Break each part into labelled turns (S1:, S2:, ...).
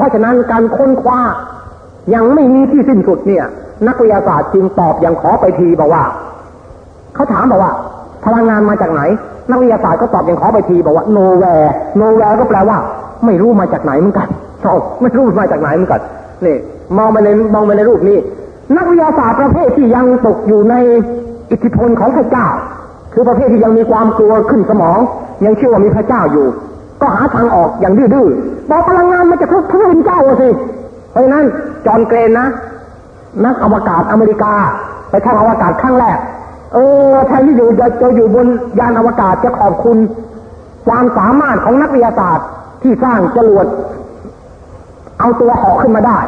S1: เพราะฉะนั้นการค้นคว้ายังไม่มีที่สิ้นสุดเนี่ย นักวิทยาศาสตร์จึงตอบอย่างขอไปทีบอกว่าเขาถามบอกว่าพลังงานมาจากไหน นักวิทยาศาสตร์ก็ตอบอย่างขอไปทีบอกว่า nowhere nowhere ก็แปลว่า ไม่รู้มาจากไหนเหมือนกันชอบไม่รู้มาจากไหนเหมือนกันนี่มองไปในมองไปในรูปนี้ นักวิทยาศาสตร์ประเภทที่ยังตกอยู่ในอิทธิพลของพระเจ้า คือประเภทที่ยังมีความกลัวขึ้นสมอง ยังเชื่อว่ามีพระเจ้าอยู่ ก็หาทางออกอย่างดื้อๆบอกพลังงานมาจากพระผู้เป็นเจ้าสิ เพราะฉะนั้นจอห์นเกรนนะ นักอวกาศอเมริกา ไปทางอวกาศครั้งแรก เออแทนที่อยู่จะอยู่บนยานอวกาศจะขอบคุณ ความสามารถของนักวิทยาศาสตร์ที่สร้างจรวดเอาตัวออกขึ้นมาได้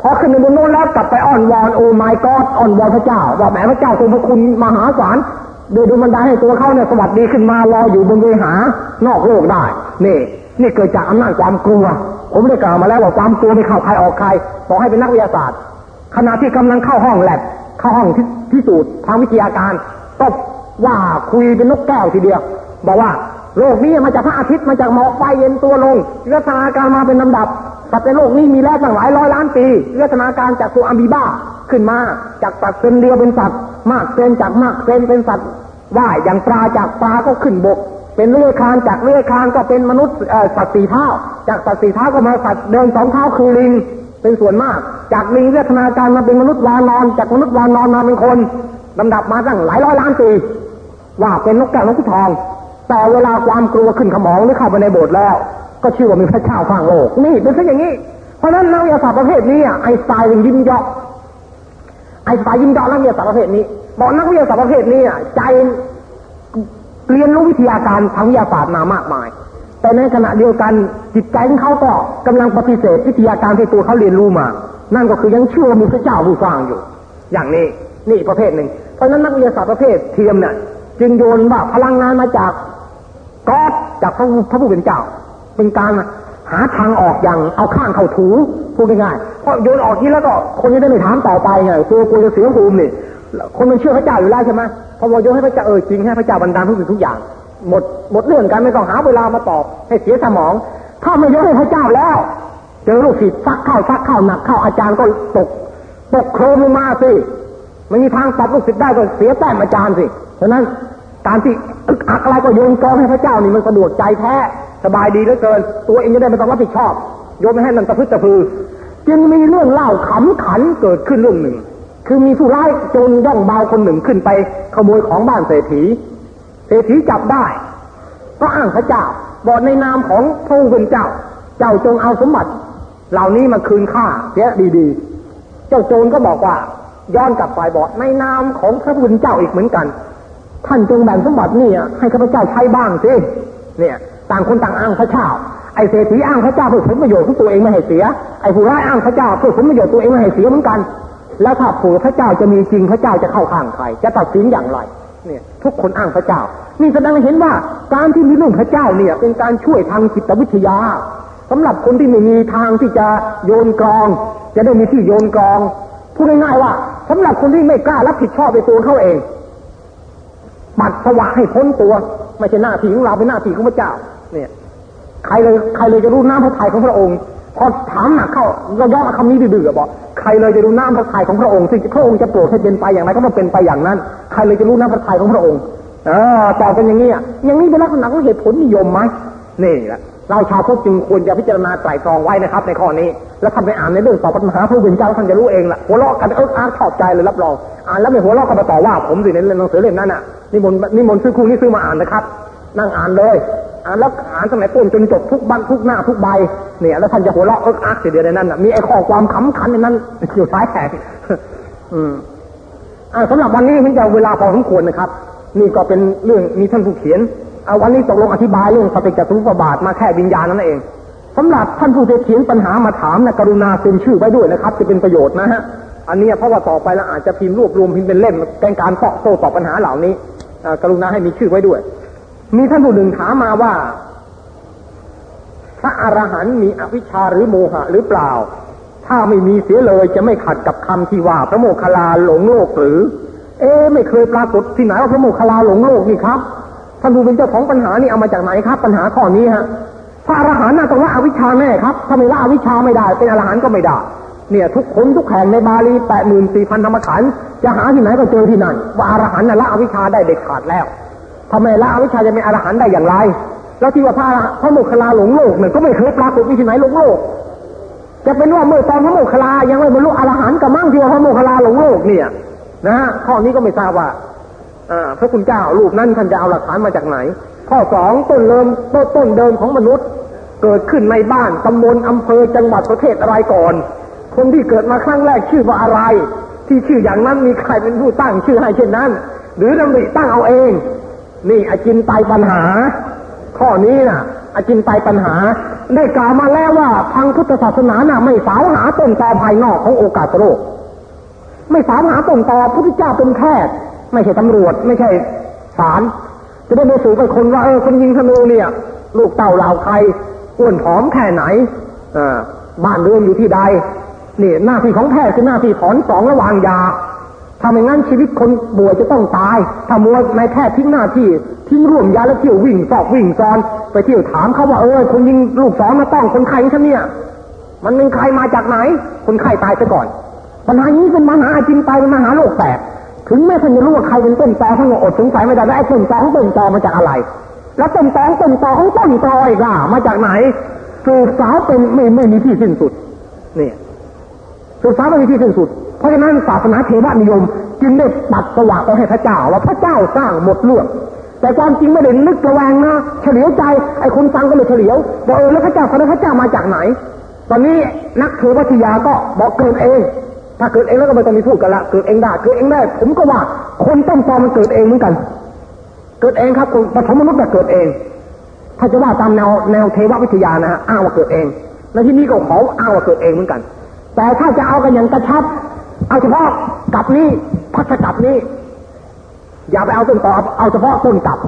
S1: พอขึ้นไปบนโน้นแล้วกลับไปอ้อนวอนโอ้ไม่กอดอ้อนวอนพระเจ้าว่าแหมพระเจ้าทรงพระคุณมหาศาล โดยดูมันได้ให้ตัวเขาเนี่ยสวัสดีขึ้นมารออยู่บนเวหานอกโลกได้ นี่ นี่เกิดจากอำนาจความกลัว ผมได้กล่าวมาแล้วว่าความกลัวไม่เข้าใครออกใครบอกให้เป็นนักวิทยาศาสตร์ ขณะที่กำลังเข้าห้องแลบเข้าห้องพิสูจน์ทางวิทยาการก็ว่าคุยเป็นนกแก้วทีเดียว บอกว่าโลกนี้มาจากพระอาทิตย์มาจากหมอกไฟเย็นตัวลงเรัตนาการมาเป็นลำดับสัตว์ในโลกนี้มีแล้วตั้งหลายร้อยล้านปีเรัตนาการจากตัวอะมีบ้า ขึ้นมาจากสัตว์เซนเดียวเป็นสัตว์ มากเซนจากมากเซนเป็นสัตว์ว่ายอย่างปลาจากปลาก็ขึ้นบก เป็นเลื้อยคานจากเลื้อยคานก็เป็นมนุษย์สัตว์สี่เท้า จากสัตว์สี่เท้าก็มาสัตว์เดินสองเท้าคือลิงเป็นส่วนมาก จากลิงวิทนาการมาเป็นมนุษย์วานอน จากมนุษย์วานอนมาเป็นคนลำดับมาตั้งหลายร้อยล้านปีว่าเป็นนกแก้วนกขุนทอง แต่เวลาความกลัวขึ้นขมองหรือเข้าไปในโบสถ์แล้ว ก็ชื่อว่ามีพระเจ้าข้างโลกนี่เป็นเช่นอย่างนี้เพราะฉะนั้นนักวิทยาศาสตร์ประเภทนี้ไอสไตล์ยิ้มเยาะ ไอสไตล์ยิ้มเยาะนักวิทยาศาสตร์ประเภทนี้บอกนักวิทยาศาสตร์ประเภทนี้ใจเรียนรู้วิทยาการทางวิทยาศาสตร์มามากมาย แต่ในขณะเดียวกันจิตใจของเขาก็กำลังปฏิเสธวิทยาการที่ตัวเขาเรียนรู้มา นั่นก็คือยังเชื่อมีพระเจ้าผู้สร้างอยู่ อย่างนี้นี่ประเภทหนึ่ง เพราะนั้นนักวิทยาศาสตร์ประเภทเทียมเนี่ยจึงโยนว่าพลังงานมาจากก๊อดจากพระผู้เป็นเจ้า เป็นการ หาทางออกอย่างเอาข้างเข้าถูพูดง่ายๆเพราะโยนออกนี้แล้วก็คนจะได้ไม่ถามต่อไปไงตัวกูจะเสียภูมินี่คนมันเชื่อพระเจ้าอยู่แล้วใช่ไหมพอบอกโยนให้พระเจ้าเออจริงให้พระเจ้าบันดาลทุกสิ่งทุกอย่าง หมดหมดเรื่องกันไม่ต้องหาเวลามาตอบให้เสียสมอง ถ้าไม่ยกให้พระเจ้าแล้ว เจอลูกศิษย์ซักเข้าซักเข้าหนักเข้าอาจารย์ก็ตกตกโครมลงมาสิไม่มีทางตอบลูกศิษย์ได้ก็เสียแต้มอาจารย์สิเพราะนั้นการที่อักอะไรก็โยนกองให้พระเจ้านี่มันสะดวกใจแท้ สบายดีเหลือเกิน ตัวเองจะได้ไม่ต้องรับผิดชอบ โยนไม่ให้มันตะพื้ตะพือ จึงมีเรื่องเล่าขำขันเกิดขึ้นเรื่องหนึ่ง คือมีผู้ร้ายโจรย่องเบาคนหนึ่งขึ้นไป ขโมยของบ้านเศรษฐี เศรษฐีจับได้ ก็อ้างพระเจ้าบอกในนามของพระผู้เป็นเจ้า เจ้าจงเอาสมบัติ เหล่านี้มาคืนข้าเสียดีๆ เจ้าโจรก็บอกว่าย้อนกลับไปบอกในนามของพระผู้เป็นเจ้าอีกเหมือนกัน ท่านจงแบ่งสมบัตินี่ให้ข้าพเจ้าใช้บ้างสิเนี่ย ต่างคนต่างอ้างพระเจ้า ไอ้เศรษฐีอ้างพระเจ้าเพื่อผลประโยชน์ของตัวเองไม่ให้เสีย ไอ้ผู้ร้ายอ้างพระเจ้าเพื่อผลประโยชน์ตัวเองไม่ให้เสียเหมือนกัน แล้วถ้าผัวพระเจ้าจะมีจริงพระเจ้าจะเข้าข้างใคร จะตัดสินอย่างไร เนี่ย ทุกคนอ้างพระเจ้า นี่แสดงให้เห็นว่าการที่มีเรื่องพระเจ้าเนี่ย เป็นการช่วยทางจิตวิทยาสำหรับคนที่ไม่มีทางที่จะโยนกรอง จะได้มีที่โยนกรองพูดง่ายๆว่าสำหรับคนที่ไม่กล้ารับผิดชอบในตัวเขาเองปัดสวะให้พ้นตัว ไม่ใช่หน้าที่ของเราเป็นหน้าที่ของพระเจ้า เนี่ย ใครเลยใครเลยจะรู้น้ำพระทัยของพระองค์ พอถามหนักเข้าเราย่อคำนี้ดื้อๆบอกใครเลยจะรู้น้ำพระทัยของพระองค์ซึ่งพระองค์จะโปรดให้เป็นไปอย่างไรก็ต้องเป็นไปอย่างนั้น ใครเลยจะรู้น้ำพระทัยของพระองค์เออตอบกันอย่างนี้อย่างนี้เป็นลักษณะของเหตุผลนิยมไหมนี่แหละเราชาวพุทธจึงควรจะพิจารณาไตรตรองไว้นะครับ ในข้อนี้ แล้วท่านไปอ่านในเรื่องตอบปัญหาพระเป็นเจ้าท่านจะรู้เองละหัวเราะกันเอิ๊กอาร์ชอบใจเลยรับรองอ่านแล้วไม่หัวเราะกันมาต่อว่าผมสิในหนังสือเล่มนั้นอะนิมนต์นิมนต์ซื้อคู่นี้ซื้อมาอ่านนะครับ นั่งอ่านเลย อ่านแล้วอ่านตั้งแต่ต้นจนจบทุกบันทุกหน้าทุกใบเนี่ยแล้วท่านจะหัวเราะเอิ๊กอาร์เดียวในนั้นมีไอ้ข้อความขำขันในนั้นอยู่ท้ายแขกอืมอ่าสำหรับวันนี้มันจะเวลาพอสมควรนะครับ นี่ก็เป็นเรื่องมีท่านผู้เขียนเอาวันนี้ตกลงอธิบายเรื่องสติจัตุปบาทมาแค่วิญญาณนั่นเองสำหรับท่านผู้เขียนปัญหามาถามนะกรุณาเซ็นชื่อไว้ด้วยนะครับ จะเป็นประโยชน์นะฮะอันนี้เพราะว่าต่อไปแล้วอาจจะพิมพ์รวบรวมพิมพ์เป็นเล่มเป็นการตอบโต้ตอบปัญหาเหล่านี้กรุณาให้มีชื่อไว้ด้วย มีท่านผู้หนึ่งถามมาว่า พระอรหันต์มีอวิชชาหรือโมหะหรือเปล่า ถ้าไม่มีเสียเลยจะไม่ขัดกับคำที่ว่าพระโมคคัลลาหลงโลกหรือ เอ๊ไม่เคยปรากฏที่ไหนว่าพระโมคคัลลาหลงโลกนี่ครับท่านผู้เป็นเจ้าของปัญหานี่เอามาจากไหนครับ ปัญหาข้อนี้ฮะพระอรหันต์น่ะต้องละอวิชชาแน่ครับถ้าไม่ละอวิชชาไม่ได้ เป็นอรหันต์ก็ไม่ได้เนี่ยทุกคนทุกแห่งในบาลีแปดหมื่นสี่พันธรรมขันจะหาที่ไหนก็เจอที่นั่นว่าอรหันต์ละอวิชชาได้เด็ดขาดแล้ว ทำไมละอวิชชาจะเป็นอรหันต์ได้อย่างไร แล้วที่ว่าพระพระโมคคัลลาหลงโลกเนี่ยก็ไม่เคยปรากฏมีที่ไหนหลงโลก จะเป็นว่าเมื่อตอนพระโมคคัลลายังไม่บรรลุอรหันต์กับมั่งที่ว่าพระโมคคัลลาหลงโลกเนี่ยนะฮะข้อนี้ก็ไม่ทราบว่าพระคุณเจ้ารูปนั้นท่านจะเอาหลักฐานมาจากไหน ข้อสองต้นเริ่มต้นต้นเดิมของมนุษย์ เกิดขึ้นในบ้านตำบลอำเภอจังหวัดประเทศอะไรก่อน คนที่เกิดมาครั้งแรกชื่อว่าอะไร ที่ชื่ออย่างนั้นมีใครเป็นผู้ตั้งชื่อให้เช่นนั้น หรือดำริตั้งเอาเอง นี่อจินไตปัญหา ข้อนี้นะ่ะ อจินไตปัญหา ได้กล่าวมาแล้วว่าทางพุทธศาสนาน่ะ ไม่สาวหาต้นตอภายนอกของโอกาสโลกไม่สาวหาต้นตอพุทธเจ้าเป็นแพทย์ ไม่ใช่ตำรวจ ไม่ใช่ศาลจะได้ไปสู่กับคนว่าเออคนยิงธนูเนี่ย ลูกเต่าเหล่าใครอ้วนผอมแค่ไหนอ่าบ้านเรือนอยู่ที่ใดนี่หน้าที่ของแพทย์คือหน้าที่ถอนสองระหว่างยา ถ้าไม่งั้นชีวิตคนป่วยจะต้องตาย ถ้ามัวนายแพทย์ทิ้งหน้าที่ ทิ้งร่วมยาแล้วเที่ยววิ่งสอบวิ่งซ้อน ไปเที่ยวถามเขาว่าเออคนยิงลูกสองมาต้องคนไข้ฉันเนี่ย มันเป็นใครมาจากไหน คนไข้ตายไปก่อน ปัญหานี้เป็นปัญหาจริงไปเป็นปัญหาโลกแตกถึงแม้ท่านจะรู้ว่าใครเป็นต้นตอทั้งหมดอดสงสัยไม่ได้แล้วไอ้ต้นตอของต้นตอมาจากอะไร แล้วต้นตอต้นตอของต้นตออีกล่ะมาจากไหนสืบสาวเป็นไม่ไม่มีที่สิ้นสุด เนี่ยสืบสาวไม่มีที่สิ้นสุด ราะฉะนั้นศาสนาเทวนิยม จึงได้ตัดสว่างไปให้พระเจ้าว่าพระเจ้าสร้างหมดเรื่องแต่ความจริงไม่ได้นึกระแวงนะเฉลียวใจไอ้คนฟังก็เลยเฉลียวบอกเออแล้วพระเจ้าคนนั้นพระเจ้ามาจากไหน ตอนนี้นักเทววิทยาก็บอกเกิดเอง ถ้าเกิดเองแล้วก็ไม่ต้องมีพูดกันละเกิดเองได้เกิดเองได้ ผมก็ว่าคนต้นตอมันเกิดเองเหมือนกัน เกิดเองครับปฐมมนุษย์แต่เกิดเอง ถ้าจะว่าตามแนวแนวเทววิทยานะฮะอ้าว่าเกิดเอง และที่นี่ก็ขออ้าว่าเกิดเองเหมือนกัน แต่ถ้าจะเอากันอย่างกระชับ เอาเฉพาะกับนี้พัชกับนี้ อย่าไปเอาต้นตอเอาเฉพาะต้นกับ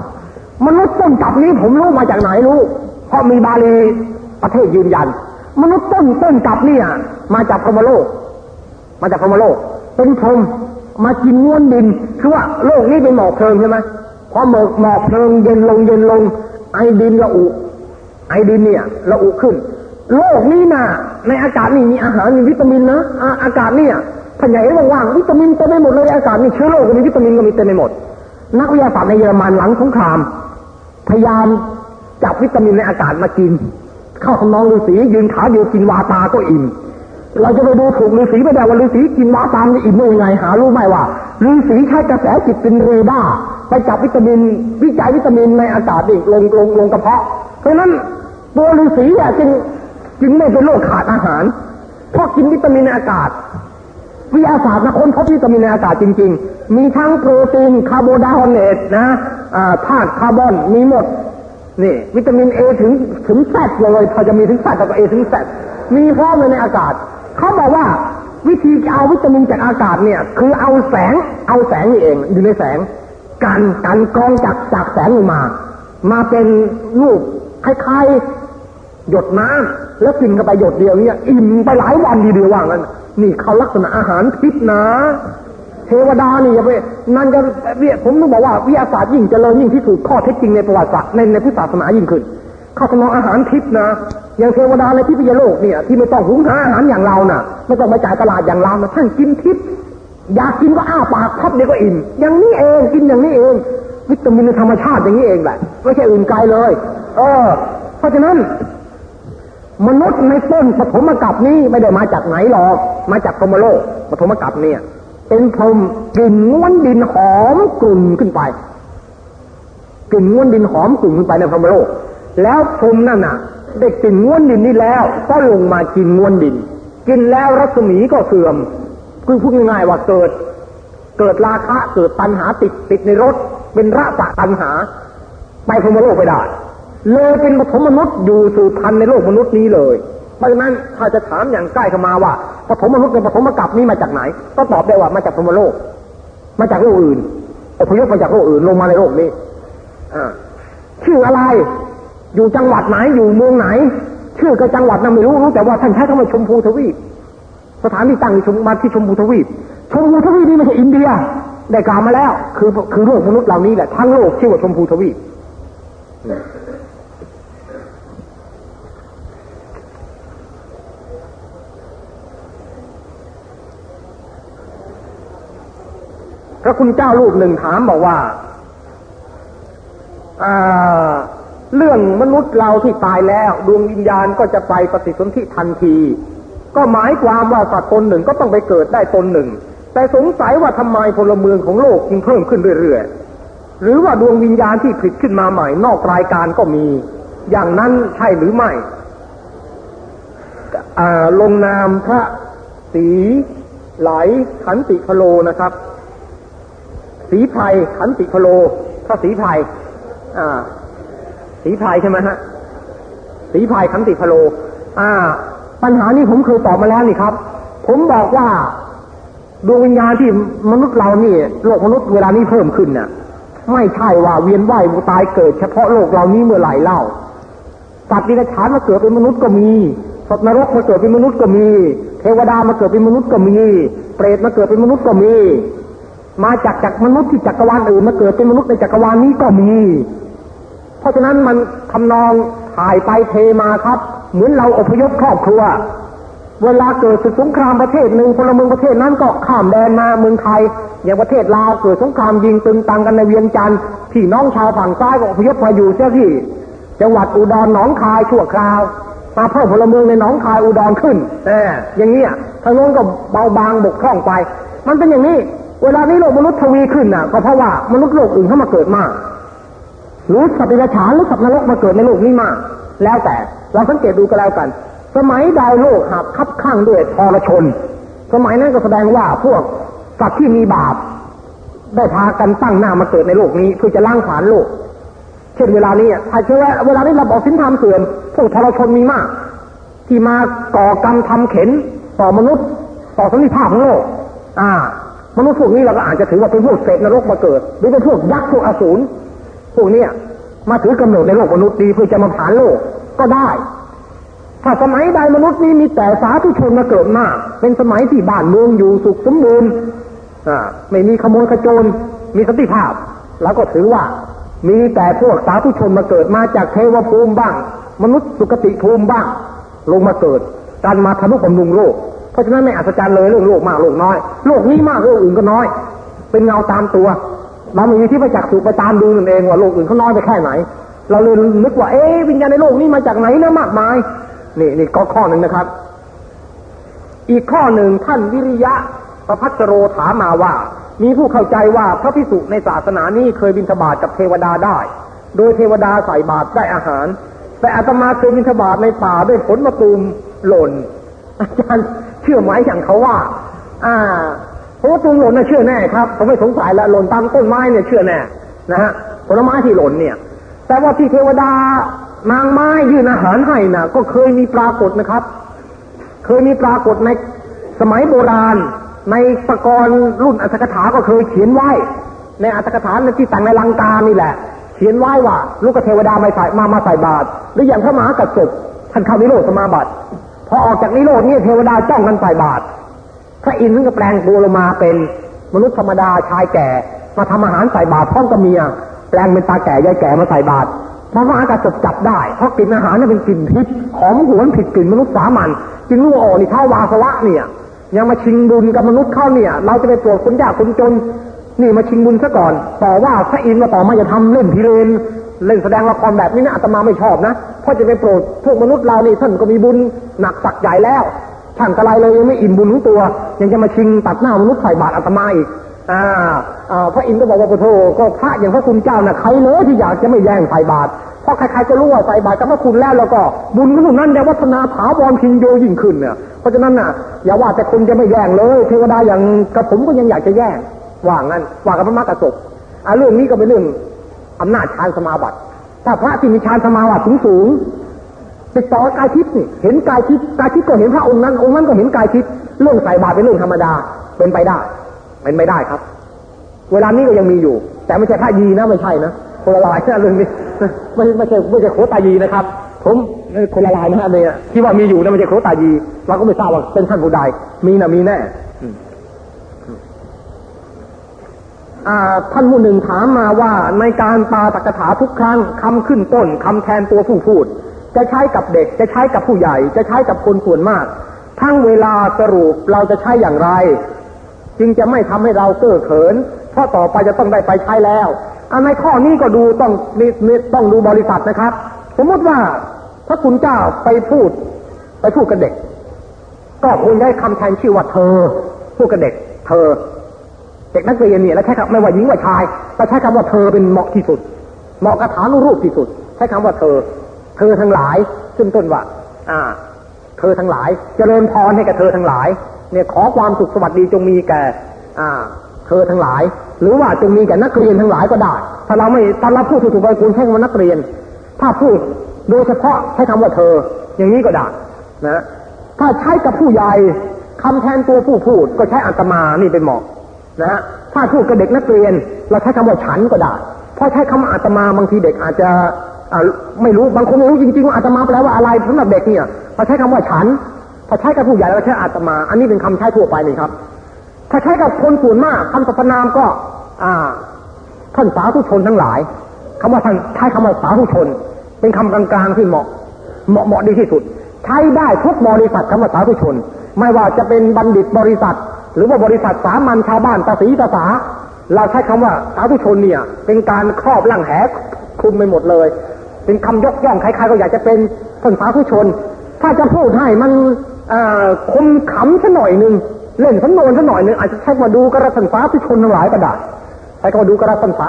S1: มนุษย์ต้นกับนี้ผมรู้มาจากไหนรู้ เพราะมีบาลีประเทศยืนยัน มนุษย์ต้นต้นกับนี่ยมาจากพรมโลก มาจากพรมโลก เป็นพรมมากินง้วนดินคือว่าโลกนี้เป็นหมอกเพลิงใช่ไหมพอหมอกหมอกเพลิงเย็นลงเย็นลง ไอดินละอุ ไอดินเนี่ยละอุขึ้น โลกนี้นะในอากาศนี่มีอาหารมีวิตามินนะอาอากาศเนี่ย ถ้าใหญ่ว่างๆวิตามินเต็มไปหมดเลยอากาศนี่เชื้อโรคก็มีวิตามินก็มีเต็มไปหมด นักวิทยาศาสตร์ในเยอรมันหลังสงคราม พยายามจับวิตามินในอากาศมากิน เข้าทำนองฤาษียืนขาเดียวกินวาตาก็อิ่มเราจะไปดูถูกฤาษีไม่ได้ว่าฤาษีกินม้าตามจะอิ่มได้ยังไงหารู้ไหมว่าฤาษีใช้กระแสจิตเป็นเรดาร์ไปจับวิตามิน วิจัยวิตามินในอากาศอีกลงลงลงกระเพาะ เพราะนั้นตัวฤาษีอะจึงจึงไม่เป็นโรคขาดอาหารเพราะกินวิตามินในอากาศ วิทยาศาสตร์นะค้นพบวิตามินในอากาศจริง ๆ มีทั้งโปรตีนคาร์โบไฮเดรตนะธาตุคาร์บอนมีหมดนี่วิตามิน A ถึงถึง Z เลยพอจะมีถึงแซดกับเอถึงแซดมีพร้อมเลยในอากาศเขาบอกว่าวิธีเอาวิตามินจากอากาศเนี่ย คือเอาแสงเอาแสงนี่เอง อยู่ในแสงการการกรองจากจากแสงมา มาเป็นรูปคล้ายๆหยดน้ำแล้วกินกันไปหยดเดียวเนี่ยอิ่มไปหลายวันดีเดียวว่างั้น นี่เขาลักษณะอาหารทิพนะเทวดานี่อย่าไปนั่นจะเรียผมต้องบอกว่าวิทยาศาสตร์ยิ่งเจริญยิ่งที่สุดข้อเท็จจริงในประวัติศาสตร์ในในพุทธศาสนายิ่งขึ้นข้าทำนองอาหารทิพนะอย่างเทวดาในทิพยโลกเนี่ยที่ไม่ต้องหุงหาอาหารอย่างเรานะ่ะไม่ต้องไปจ่ายตลาดอย่างเรานะท่านกินทิพอยากกินก็อ้าปากทับเดียวก็อิ่มอย่างนี้เองกินอย่างนี้เอง วิตามินธรรมชาติอย่างนี้เองแหละไม่ใช่อื่นไกลเลย เออ เพราะฉะนั้น มนุษย์ในต้นปฐมกัปนี้ไม่ได้มาจากไหนหรอก มาจากพรมโลกปฐมกัปเนี่ย เป็นพรมกลิ่นง้วนดินหอมกลุ่นขึ้นไปกลิ่นง้วนดินหอมกลุ่นขึ้นไปในพรมโลก แล้วพรมนั่นน่ะได้กลิ่นง้วนดินนี่แล้ว ก็ลงมากินง้วนดิน กินแล้วรัศมีก็เสื่อมคือพูดง่ายๆว่าเกิด เกิดราคะเกิดปัญหาติดติดในรถ เป็นระสะปัญหา ไปพรมโลกไปได้ เลยเป็นปฐมมนุษย์อยู่สู่พันในโลกมนุษย์นี้เลย เพราะฉะนั้นถ้าจะถามอย่างใกล้เข้ามาว่าปฐมมนุษย์ในปฐมกับนี้มาจากไหน ก็ตอบได้ว่ามาจากพมโลก มาจากโลกอื่นอพยพมาจากโลกอื่นลงมาในโลกนี้อ่าชื่ออะไร อยู่จังหวัดไหนอยู่เมืองไหน ชื่อกับจังหวัดนั้นไม่รู้รู้แต่ว่าท่านใช้คำว่าชมพูทวีปสถานที่ตั้งชมมาที่ชมพูทวีปชมพูทวีปนี่ไม่ใช่อินเดียได้กล่าวมาแล้ว คือคือโลกมนุษย์เหล่านี้แหละทั้งโลกชื่อว่าชมพูทวีป ระคุณเจ้ารูปหนึ่งถามบอกว่าเรื่องมนุษย์เราที่ตายแล้วดวงวิญญาณก็จะไปปฏิสนธิทันที ก็หมายความว่าสัตว์ตนหนึ่งก็ต้องไปเกิดได้ตนหนึ่ง แต่สงสัยว่าทำไมพลเมืองของโลกจึงเพิ่มขึ้นเรื่อยๆ หรือว่าดวงวิญญาณที่ผลิตขึ้นมาใหม่ นอกรายการก็มี อย่างนั้นใช่หรือไม่ลงนามพระสีไหลขันติพโลนะครับ สีไพรขันติพโลพระสีไพรอ่า สีไพรใช่ไหมฮะ สีไพรขันติพโล อ่า ปัญหานี้ผมเคยตอบมาแล้วนี่ครับ ผมบอกว่าดวงวิญญาณที่มนุษย์เรานี่โลกมนุษย์เวลานี้เพิ่มขึ้นน่ะ ไม่ใช่ว่าเวียนว่ายตายเกิด เฉพาะโลกเรานี้เมื่อไหร่เล่าสัตว์ดิฉันมาเกิดเป็นมนุษย์ก็มีสัตว์นรกมาเกิดเป็นมนุษย์ก็มี เทวดามาเกิดเป็นมนุษย์ก็มี เปรตมาเกิดเป็นมนุษย์ก็มี มาจากจากมนุษย์ที่จักรวาลอื่นมาเกิดเป็นมนุษย์ในจักรวาลนี้ก็มี เพราะฉะนั้นมันทำนองถ่ายไปเทมาครับ เหมือนเราอพยพครอบครัว เวลาเกิดสงครามประเทศหนึ่งพลเมืองประเทศนั้นก็ข้ามแดนมาเมืองไทยอย่างประเทศลาวเกิดสงครามยิงตึงตังกันในเวียงจันทร์พี่น้องชาวฝั่งซ้ายก็อพยพมาอยู่เสียที่ จังหวัดอุดรหนองคายชั่วคราวมาเพิ่มพลเมืองในหนองคายอุดรขึ้นแต่อย่างนี้ทางโน้นก็เบาบางบกพร่องไป มันเป็นอย่างนี้ เวลานี้โลกมนุษย์ทวีขึ้นน่ะ ก็เพราะว่ามนุษย์โลกอื่นเข้ามาเกิดมาก หรือสัตว์เดรัจฉานหรือสัตว์นรกมาเกิดในโลกนี้มาก แล้วแต่เราสังเกตดูก็แล้วกัน สมัยใดโลกหักคับข้างด้วยทรชน สมัยนั้นก็แสดงว่าพวกสัตว์ที่มีบาปได้พากันตั้งหน้ามาเกิดในโลกนี้เพื่อจะล้างผลาญโลก เช่นเวลานี้ถ้าเชื่อว่าเวลานี้เราบอกสินธรรมเสื่อมพวกทรชนมีมาก ที่มาก่อกรรมทำเข็นต่อมนุษย์ ต่อสันติภาพของโลก อ่า มนุษย์พวกนี้เราก็อาจจะถือว่าเป็นพวกเศษนรกมาเกิด หรือเป็นพวกยักษ์พวกอสูรพวกนี้มาถือกำเนิดในโลกมนุษย์ดีเพื่อจะมาผ่านโลกก็ได้ ถ้าสมัยใดมนุษย์นี้มีแต่สาธุชนมาเกิดมาก เป็นสมัยที่บ้านเมืองอยู่สุขสมบูรณ์อ่าไม่มีขโมยขโจรมีสติภาพ แล้วก็ถือว่ามีแต่พวกสาธุชนมาเกิดมาจากเทวภูมิบ้าง มนุษย์สุคติภูมิบ้าง ลงมาเกิด การมาทำนุบำรุงโลก เพราะฉะนั้นไม่อัศจรรย์เลยเรื่องโลกมากโลกน้อย โลกนี้มากโลกอื่นก็น้อย เป็นเงาตามตัวเราไม่มีที่ไปจักสุไปตามดูนั่นเองว่าโลกอื่นเขาน้อยไปแค่ไหน เราเลยนึกว่าเอ๊วิญญาณในโลกนี้มาจากไหนนะมากมาย นี่นี่ก็ข้อหนึ่งนะครับ อีกข้อหนึ่งท่านวิริยะประพัชโรถามมาว่า มีผู้เข้าใจว่าพระพิสุในศาสนานี้เคยบิณฑบาตกับเทวดาได้ โดยเทวดาใส่บาตรได้อาหาร แต่อาตมาเคยบิณฑบาตในป่าด้วยผลมะตูมหล่น อาจารย์ ชื่อไหมอย่างเขาว่า อ่าผลมะตูมหล่นน่ะเชื่อแน่ครับผมไม่สงสัยล้วหล่นตามต้นไม้เนี่ยเชื่อแน่นะฮะผลไม้ที่หล่นเนี่ย แต่ว่าที่เทวดานางไม้ยื่นอาหารให้นะ่ะก็เคยมีปรากฏนะครับ เคยมีปรากฏในสมัยโบราณ ในปกรรุ่นอัตถกถาก็เคยเขียนไว้ ในอัตถกถาที่ต่างในลังกานี่แหละ เขียนไว้ว่า ลูกเทวดามาใส่มามาใส่บาตรหรืออย่างพระมหากัสสปท่านเข้านิโรธสมาบัติ พอออกจากนิโรธนี่เทวดาจ้องกันใส่บาตรพระอินทร์ก็แปลงตัวลงมาเป็นมนุษย์ธรรมดาชายแก่ มาทำอาหารใส่บาตรพร้อมกับเมียแปลงเป็นตาแก่ยายแก่มาใส่บาตรพระมหากัสสปจับได้เพราะกลิ่นอาหารนี่เป็นกลิ่นทิพย์หอมหวนผิดกลิ่นมนุษย์สามัญจึงรู้ว่าอ๋อนี่เท่าวาสวะเนี่ยยังมาชิงบุญกับมนุษย์เข้าเนี่ย เราจะไปตรวจคนยากคนจน นี่มาชิงบุญซะก่อน ต่อว่าพระอินทร์มาต่อมาจะทำเล่นพิเรน เล่นแสดงละครแบบนี้นะอาตมาไม่ชอบนะเพราะจะไปโปรดพวกมนุษย์เรานี่ท่านก็มีบุญหนักสักใหญ่แล้วท่านกระไรเลยยังไม่อิ่มบุญของตัว ยังจะมาชิงตัดหน้ามนุษย์ใส่บาตรอาตมาอีกอ่าอ่าพระอินทร์ก็บอกว่าพระโทก็พระอย่างพระคุณเจ้านะ่ะใครเลยที่อยากจะไม่แย่งใส่บาตรเพราะใครๆก็รู้ว่าใส่บาตรกับพระคุณแล้วแล้วก็ บุญของนั้นจะวัฒนาถาวรพินโยยิ่งขึ้นเนี่ยเพราะฉะนั้นน่ะ อย่าว่าแต่คุณจะไม่แย่งเลยเทวดาอย่างกระผมก็ยังอยากจะแย่งว่างั้นว่ากับพระมรรคศพอ่าเรื่องนี้ก็เป็นเรื่อง อำนาจฌานสมาบัติถ้าพระที่มีฌานสมาบัติสูงสูงติดต่อกายทิพย์นี่เห็นกายทิพย์กายทิพย์ก็เห็นพระองค์นั้น องค์นั้นก็เห็นกายทิพย์เรื่องใส่บาตรเป็นเรื่องธรรมดาเป็นไปได้ เป็นไม่ได้ครับ เวลานี้ก็ยังมีอยู่ แต่ไม่ใช่พระยีนะไม่ใช่นะคนละลายนะเรื่องนี้ไม่ไม่ใช่ไม่ใช่โคตายีนะครับ ผมคนละลายนะฮะเนี่ยที่ว่ามีอยู่นะไม่ใช่โคตายีเราก็ไม่ทราบว่าเป็นท่านผู้ใดมีนะมีแน่ ท่านผู้หนึ่งถามมาว่าในการปาตกถาทุกครั้งคำขึ้นต้นคำแทนตัวผู้พูด จะใช้กับเด็ก จะใช้กับผู้ใหญ่ จะใช้กับคนส่วนมาก ทั้งเวลาสรุปเราจะใช้อย่างไร จึงจะไม่ทำให้เราเก้อเขิน เพราะต่อไปจะต้องได้ไปใช้แล้วอันในข้อนี้ก็ดูต้องต้องดูบริษัทนะครับ สมมติว่าถ้าคุณเจ้าไปพูด ไปพูดกับเด็ก ก็คุณได้คำแทนชื่อว่าเธอ พูดกับเด็ก เธอ เด็กนักเรียนเนี่ยแล้วใช้คำไม่ว่าหญิงว่าชายแต่ใช้คำว่าเธอเป็นเหมาะที่สุด เหมาะกับฐานุรูปที่สุด ใช้คำว่าเธอ เธอทั้งหลายขึ้นต้นว่า อ่า เธอทั้งหลายจเจริญพรให้กับเธอทั้งหลาย เนี่ยขอความสุขสวัสดีจงมีแก่ อ่า เธอทั้งหลาย หรือว่าจงมีแก่นักเรียนทั้งหลายก็ได้ ถ้าเราไม่ถ้าเราพูดถูกๆไปคุณใช้คำว่านักเรียน ถ้าพูดโดยเฉพาะใช้คำว่าเธอ อย่างนี้ก็ได้นะถ้าใช้กับผู้ใหญ่คำแทนตัวผู้พูดก็ใช้อัตมานี่เป็นเหมาะ นะฮะถ้าพูดกับเด็กนักเรียน เราใช้คำว่าฉันก็ได้เพราะใช้คำว่าอัตมาบางทีเด็กอาจจะไม่รู้บางคนไม่รู้จริงๆว่าอาตมาแปลว่าอะไรสำหรับเด็กเนี่ยพอใช้คำว่าฉันพอใช้กับผู้ใหญ่เราใช้อาตมา อันนี้เป็นคำใช้ทั่วไปนี่ครับ ถ้าใช้กับคนส่วนมากคำสรรพนามก็ อ่าท่านสาธุชนทั้งหลายคำว่าท่านใช้คำว่าสาธุชน เป็นคำกลางๆที่เหมาะ เหมาะเหมาะดีที่สุด ใช้ได้ทุกบริษัทคำว่าสาธุชน ไม่ว่าจะเป็นบัณฑิตบริษัท หรือว่าบริษัทสามัญชาวบ้านตาสีตาสาเราใช้คำว่าสาธุชนเนี่ย เป็นการครอบล่างแหคลุมไปหมดเลย เป็นคำยกย่องใครๆก็อยากจะเป็นท่านสาธุชน ถ้าจะพูดให้มันคมขำสัหน่อยหนึ่งเล่นสำนวนสัหน่อยหนึ่งอาจจะใช้มาดูกระสันฟ้าทุชนทั้งหลายก็ได้ใช้มาดูกระสันฟ้า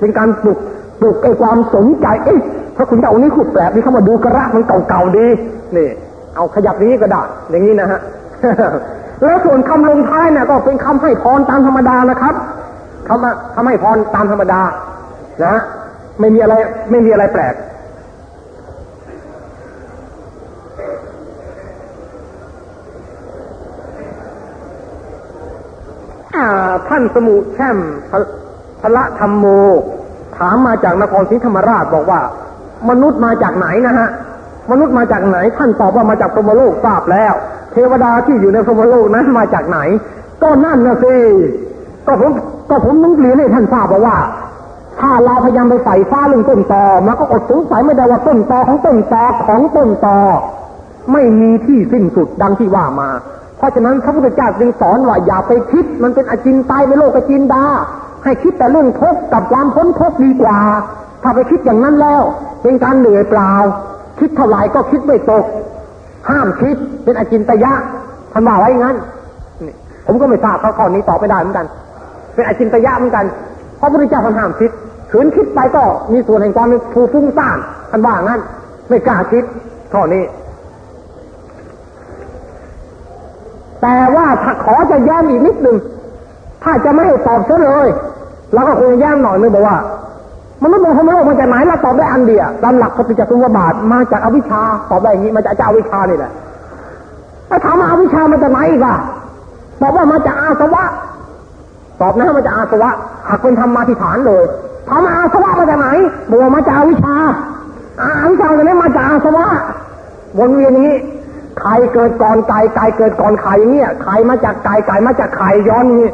S1: เป็นการปลุกปลุกไอ้ความสนใจเอ้ยพระคุณเจ้านี้ขุดแปลกนี่เขามาดูกระมันเก่าๆดีนี่ เอาขยับนี้ก็ได้อย่างนี้นะฮะ แล้วส่วนคำลงท้ายเนี่ยก็เป็นคำให้พรตามธรรมดานะครับคำคำให้พรตามธรรมดา นะ ไม่มีอะไรไม่มีอะไรแปลกท่านสมุแช่มพระธรรมโม ถามมาจากนครศรีธรรมราชบอกว่า มนุษย์มาจากไหนนะฮะ มนุษย์มาจากไหน ท่านตอบว่ามาจากพรมโลกทราบแล้ว ทวดาที่อยู่ในพรมโลกนั้นมาจากไหน ก็นั่นนะสิก็ผมก็ผมต้องเรียนให้ท่านทราบว่า ถ้าเราพยายามไปใส่ฟ้าเรื่องต้นตอมันก็อดสงสัยไม่ได้ว่าต้นตอของต้นตอของต้นตอไม่มีที่สิ้นสุดดังที่ว่ามา เพราะฉะนั้นพระพุทธเจ้าจึงสอนว่าอย่าไปคิด มันเป็นอจินตายไปโลกอจินดา ให้คิดแต่เรื่องทุกข์กับความพ้นทุกข์ดีกว่า ถ้าไปคิดอย่างนั้นแล้ว เป็นการเหนื่อยเปล่า คิดเท่าไหร่ก็คิดไม่ตก ห้ามคิดเป็นอจินตยะท่านว่าไว้งั้นผมก็ไม่ทราบข้อนี้ตอบไม่ได้เหมือนกัน เป็นอจินตยะเหมือนกันเพราะพระพุทธเจ้าท่านห้ามคิดขืนคิดไปก็มีส่วนแห่งความฟูฟุ้งซ่านท่านว่างั้น ไม่กล้าคิดข้อนี้ แต่ว่าถ้าขอจะแย้มอีกนิดหนึ่งถ้าจะไม่ให้ตอบซะเลยเราก็คงแย้มหน่อยนึงบอกว่า มันไม่บอกทำไมว่ามาจากไหนเราตอบได้อันเดียวตามหลักปฏิจจสมุปบาทมาจากอวิชชาตอบได้อย่างนี้มาจากเจ้าอวิชชานี่แหละถ้าถามว่าอวิชชามาจากไหนอีกอะบอกว่ามาจากอาสวะ ตอบนะมาจากอาสวะหากเป็นธรรมาธิฐานเลยถามอาสวะมาจากไหนบอกว่ามาจากอวิชชาอาวิชชาจะไม่มาจากอาสวะวนเวียนอย่างนี้ไข่เกิดก่อนไก่ไก่เกิดก่อนไข่เนี่ยไข่มาจากไก่ไก่มาจากไข่ย้อนนี้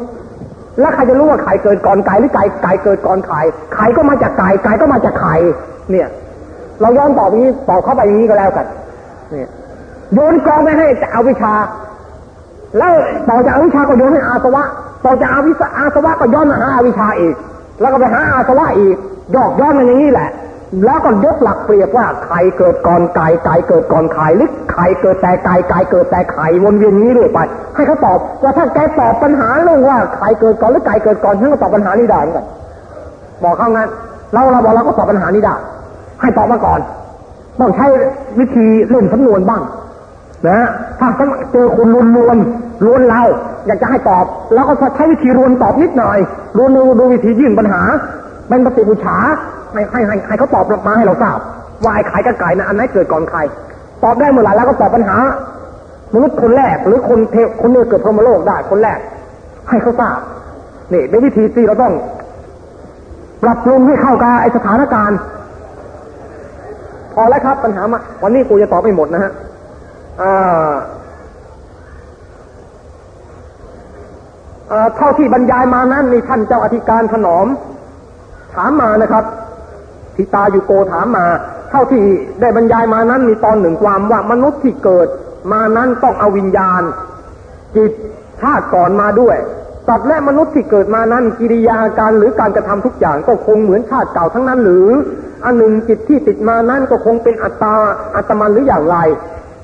S1: แล้วใครจะรู้ว่าไข่เกิดก่อนไก่หรือไก่ไก่เกิดก่อนไข่ไข่ก็มาจากไก่ไก่ก็มาจากไข่เนี่ย เราย้อนตอบอย่างนี้ตอบเข้าไปอย่างนี้ก็แล้วกันเนี่ยโยนกองไปให้เอาวิชา แล้วต่อจากอวิชาก็โยนให้อาสวะต่อจากอาวิสาอาสวะก็ย้อนมาหาอาวิชาอีก แล้วก็ไปหาอาสวะอีกดอกย้อนมาอย่างนี้แหละ แล้วก็ยกหลักเปรียบว่าไข่เกิดก่อนไก่ไก่เกิดก่อนไข่หรือไข่เกิดแต่ไก่ไก่เกิดแต่ไข่วนเวียนนี้เรื่อยไป ให้เขาตอบว่าถ้าแกตอบปัญหาเรื่องว่าไข่เกิดก่อนหรือไก่เกิดก่อนฉันก็ตอบปัญหานี้ได้เหมือนกันบอกเขางั้นเราเราบอกเราก็ตอบปัญหานี้ได้ให้ตอบมาก่อนต้องใช้วิธีเล่นสำนวนบ้างนะถ้าเจอคนลวนลวนลวนเราอยากจะให้ตอบ แล้วก็ใช้วิธีรวนตอบนิดหน่อยรวนดูวิธียื่นปัญหาเป็นปฏิบูชา ให้ให้ให้ให้เขาตอบมาให้เราทราบว่าไอ้ไข่กับไก่นะอันไหนเกิดก่อนใคร ตอบได้เมื่อไหร่แล้วก็ตอบปัญหามนุษย์คนแรก หรือคนเทคนนี้เกิดพรหมโลกได้คนแรก ให้เขาทราบนี่เป็นวิธีที่เราต้องปรับปรุงให้เข้ากับไอสถานการณ์ พอแล้วครับ ปัญหามาวันนี้กูจะตอบไม่หมดนะฮะเท่าที่บรรยายมานั้นมีท่านเจ้าอธิการถนอม ถามมานะครับ ทิตาอยู่โกถามมา เท่าที่ได้บรรยายมานั้นมีตอนหนึ่งความว่ามนุษย์ที่เกิด มานั้นต้องเอาวิญญาณ จิตชาติก่อนมาด้วยสัตว์และมนุษย์ที่เกิดมานั้นกิริยาการหรือการกระทำทุกอย่างก็คงเหมือนชาติเก่าทั้งนั้นหรือ อันหนึ่งจิตที่ติดมานั้นก็คงเป็นอัตตาอัตมันหรืออย่างไร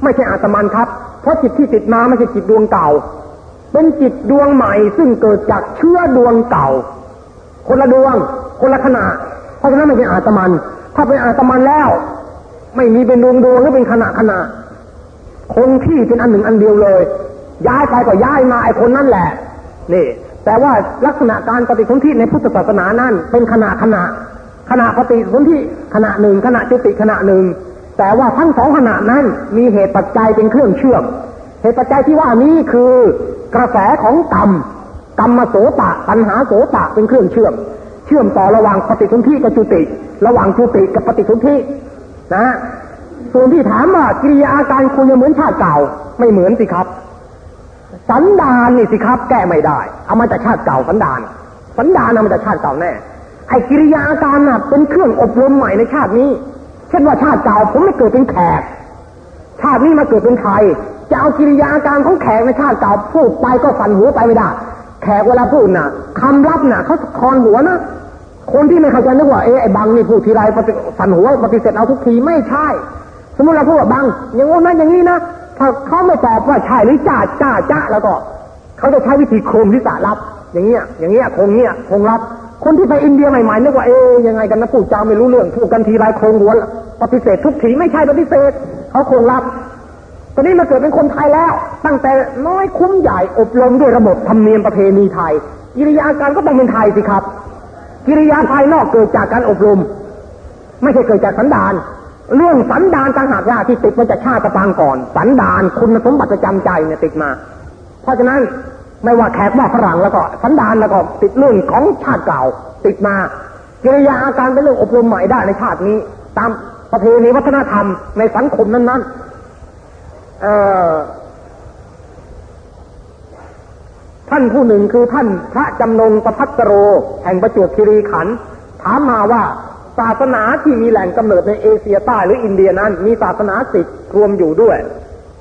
S1: ไม่ใช่อัตมันครับ เพราะจิตที่ติดมาไม่ใช่จิตดวงเก่า เป็นจิตดวงใหม่ซึ่งเกิดจากเชื้อดวงเก่า คนละดวง คนละขณะ เพราะฉะนั้นไม่ใช่อาตมัน ถ้าเป็นอาตมันแล้ว ไม่มีเป็นดวงดวงหรือเป็นขณะขณะคงที่เป็นอันหนึ่งอันเดียวเลย ย้ายไปก็ย้ายมาไอ้คนนั่นแหละ นี่ แต่ว่าลักษณะการปฏิสนธิในพุทธศาสนานั้นเป็นขณะขณะขณะปฏิสนธิขณะหนึ่งขณะจุติขณะหนึ่ง แต่ว่าทั้งสองขณะนั้นมีเหตุปัจจัยเป็นเครื่องเชื่อม เหตุปัจจัยที่ว่านี้คือกระแสของกรรมกรรมโสตะปัญหาโสตะเป็นเครื่องเชื่อม ชื่อมต่อระหว่างปฏิสนธิกับจุติ ระหว่างจุติกับปฏิสนธินะส่วนที่ถามว่ากิริยาอาการคุณจะเหมือนชาติเก่า ไม่เหมือนสิครับ สันดานนี่สิครับ แก้ไม่ได้ เอามาจากชาติเก่าสันดาน สันดานเอามาจากชาติเก่าแน่ไอ้กิริยาอาการน่ะเป็นเครื่องอบรมใหม่ในชาตินี้ เช่นว่าชาติเก่าผมไม่เกิดเป็นแขก ชาตินี้มาเกิดเป็นไทยจะเอากิริยาอาการของแขกในชาติเก่าพูดไปก็ฝันหัวไปไม่ได้ แขกเวลาพูดน่ะคำรับน่ะเขาคอนหัวนะคนที่ไม่เข้าใจนึกว่าเอ๊ะไอ้บังนี่พูดทีไรฝันหัวปฏิเสธเอาทุกทีไม่ใช่ สมมติเราพูดว่าบังอย่างงี้นะอย่างนี้นะถ้าเขาไม่ตอบว่าใช่หรือจ้าจ้าจ้าแล้วก็เขาจะใช้วิธีโครงที่สารับ อย่างเงี้ย อย่างเงี้ยคงเงี้ยคงรับ คนที่ไปอินเดียใหม่ๆนึกว่าเอ๊ยยังไงกันนะพูดจาไม่รู้เรื่องพูดกันทีไรโคงหัวปฏิเสธทุกทีไม่ใช่ปฏิเสธเขาคงรับ อนนี้มาเกิดเป็นคนไทยแล้ว ตั้งแต่น้อยคุ้มใหญ่อบรมด้วยระบบธรรมเนียมประเพณีไทย กิริยาการก็ต้องเป็นไทยสิครับ กิริยาภายนอกเกิดจากการอบรม ไม่ใช่เกิดจากสันดาน เรื่องสันดานต่างหากว่าที่ติดมาจากชาติปางก่อน สันดานคุณสมบัติประจำใจเนี่ยติดมา เพราะฉะนั้นไม่ว่าแขกว่าฝรั่งแล้วก็สันดานแล้วก็ติดเรื่องของชาติเก่าติดมา กิริยาอาการเป็นเรื่องอบรมใหม่ได้ในชาตินี้ ตามประเพณีวัฒนธรรมในสังคมนั้นๆ ท่านผู้หนึ่งคือท่านพระจำนงประพัตโร แห่งประจวบคีรีขันธ์ถามมาว่าศาสนาที่มีแหล่งกำเนิดในเอเชียใต้หรืออินเดียนั้น มีศาสนาสิกรวมอยู่ด้วย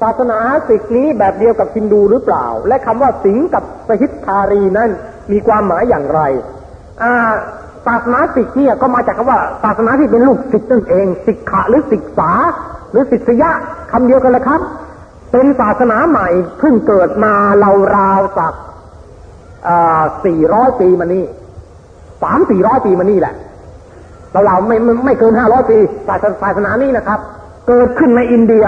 S1: ศาสนาสิกนี้แบบเดียวกับฮินดูหรือเปล่า และคำว่าสิงกับสหิทารีนั้นมีความหมายอย่างไรศาสนาสิกเนี่ยก็มาจากคำว่าศาสนาที่เป็นลูกศิษย์นั่นเอง สิกขะหรือศึกษา หรือศิษยะคำเดียวกันเลยครับ เป็นศาสนาใหม่เพิ่งเกิดมาเราราวจากสี่ร้อยปีมานี่สามสี่ร้อยปีมานี่แหละ เราเราไม่ไม่ไม่เกินห้าร้อยปีศาสศาสนานี้นะครับ เกิดขึ้นในอินเดีย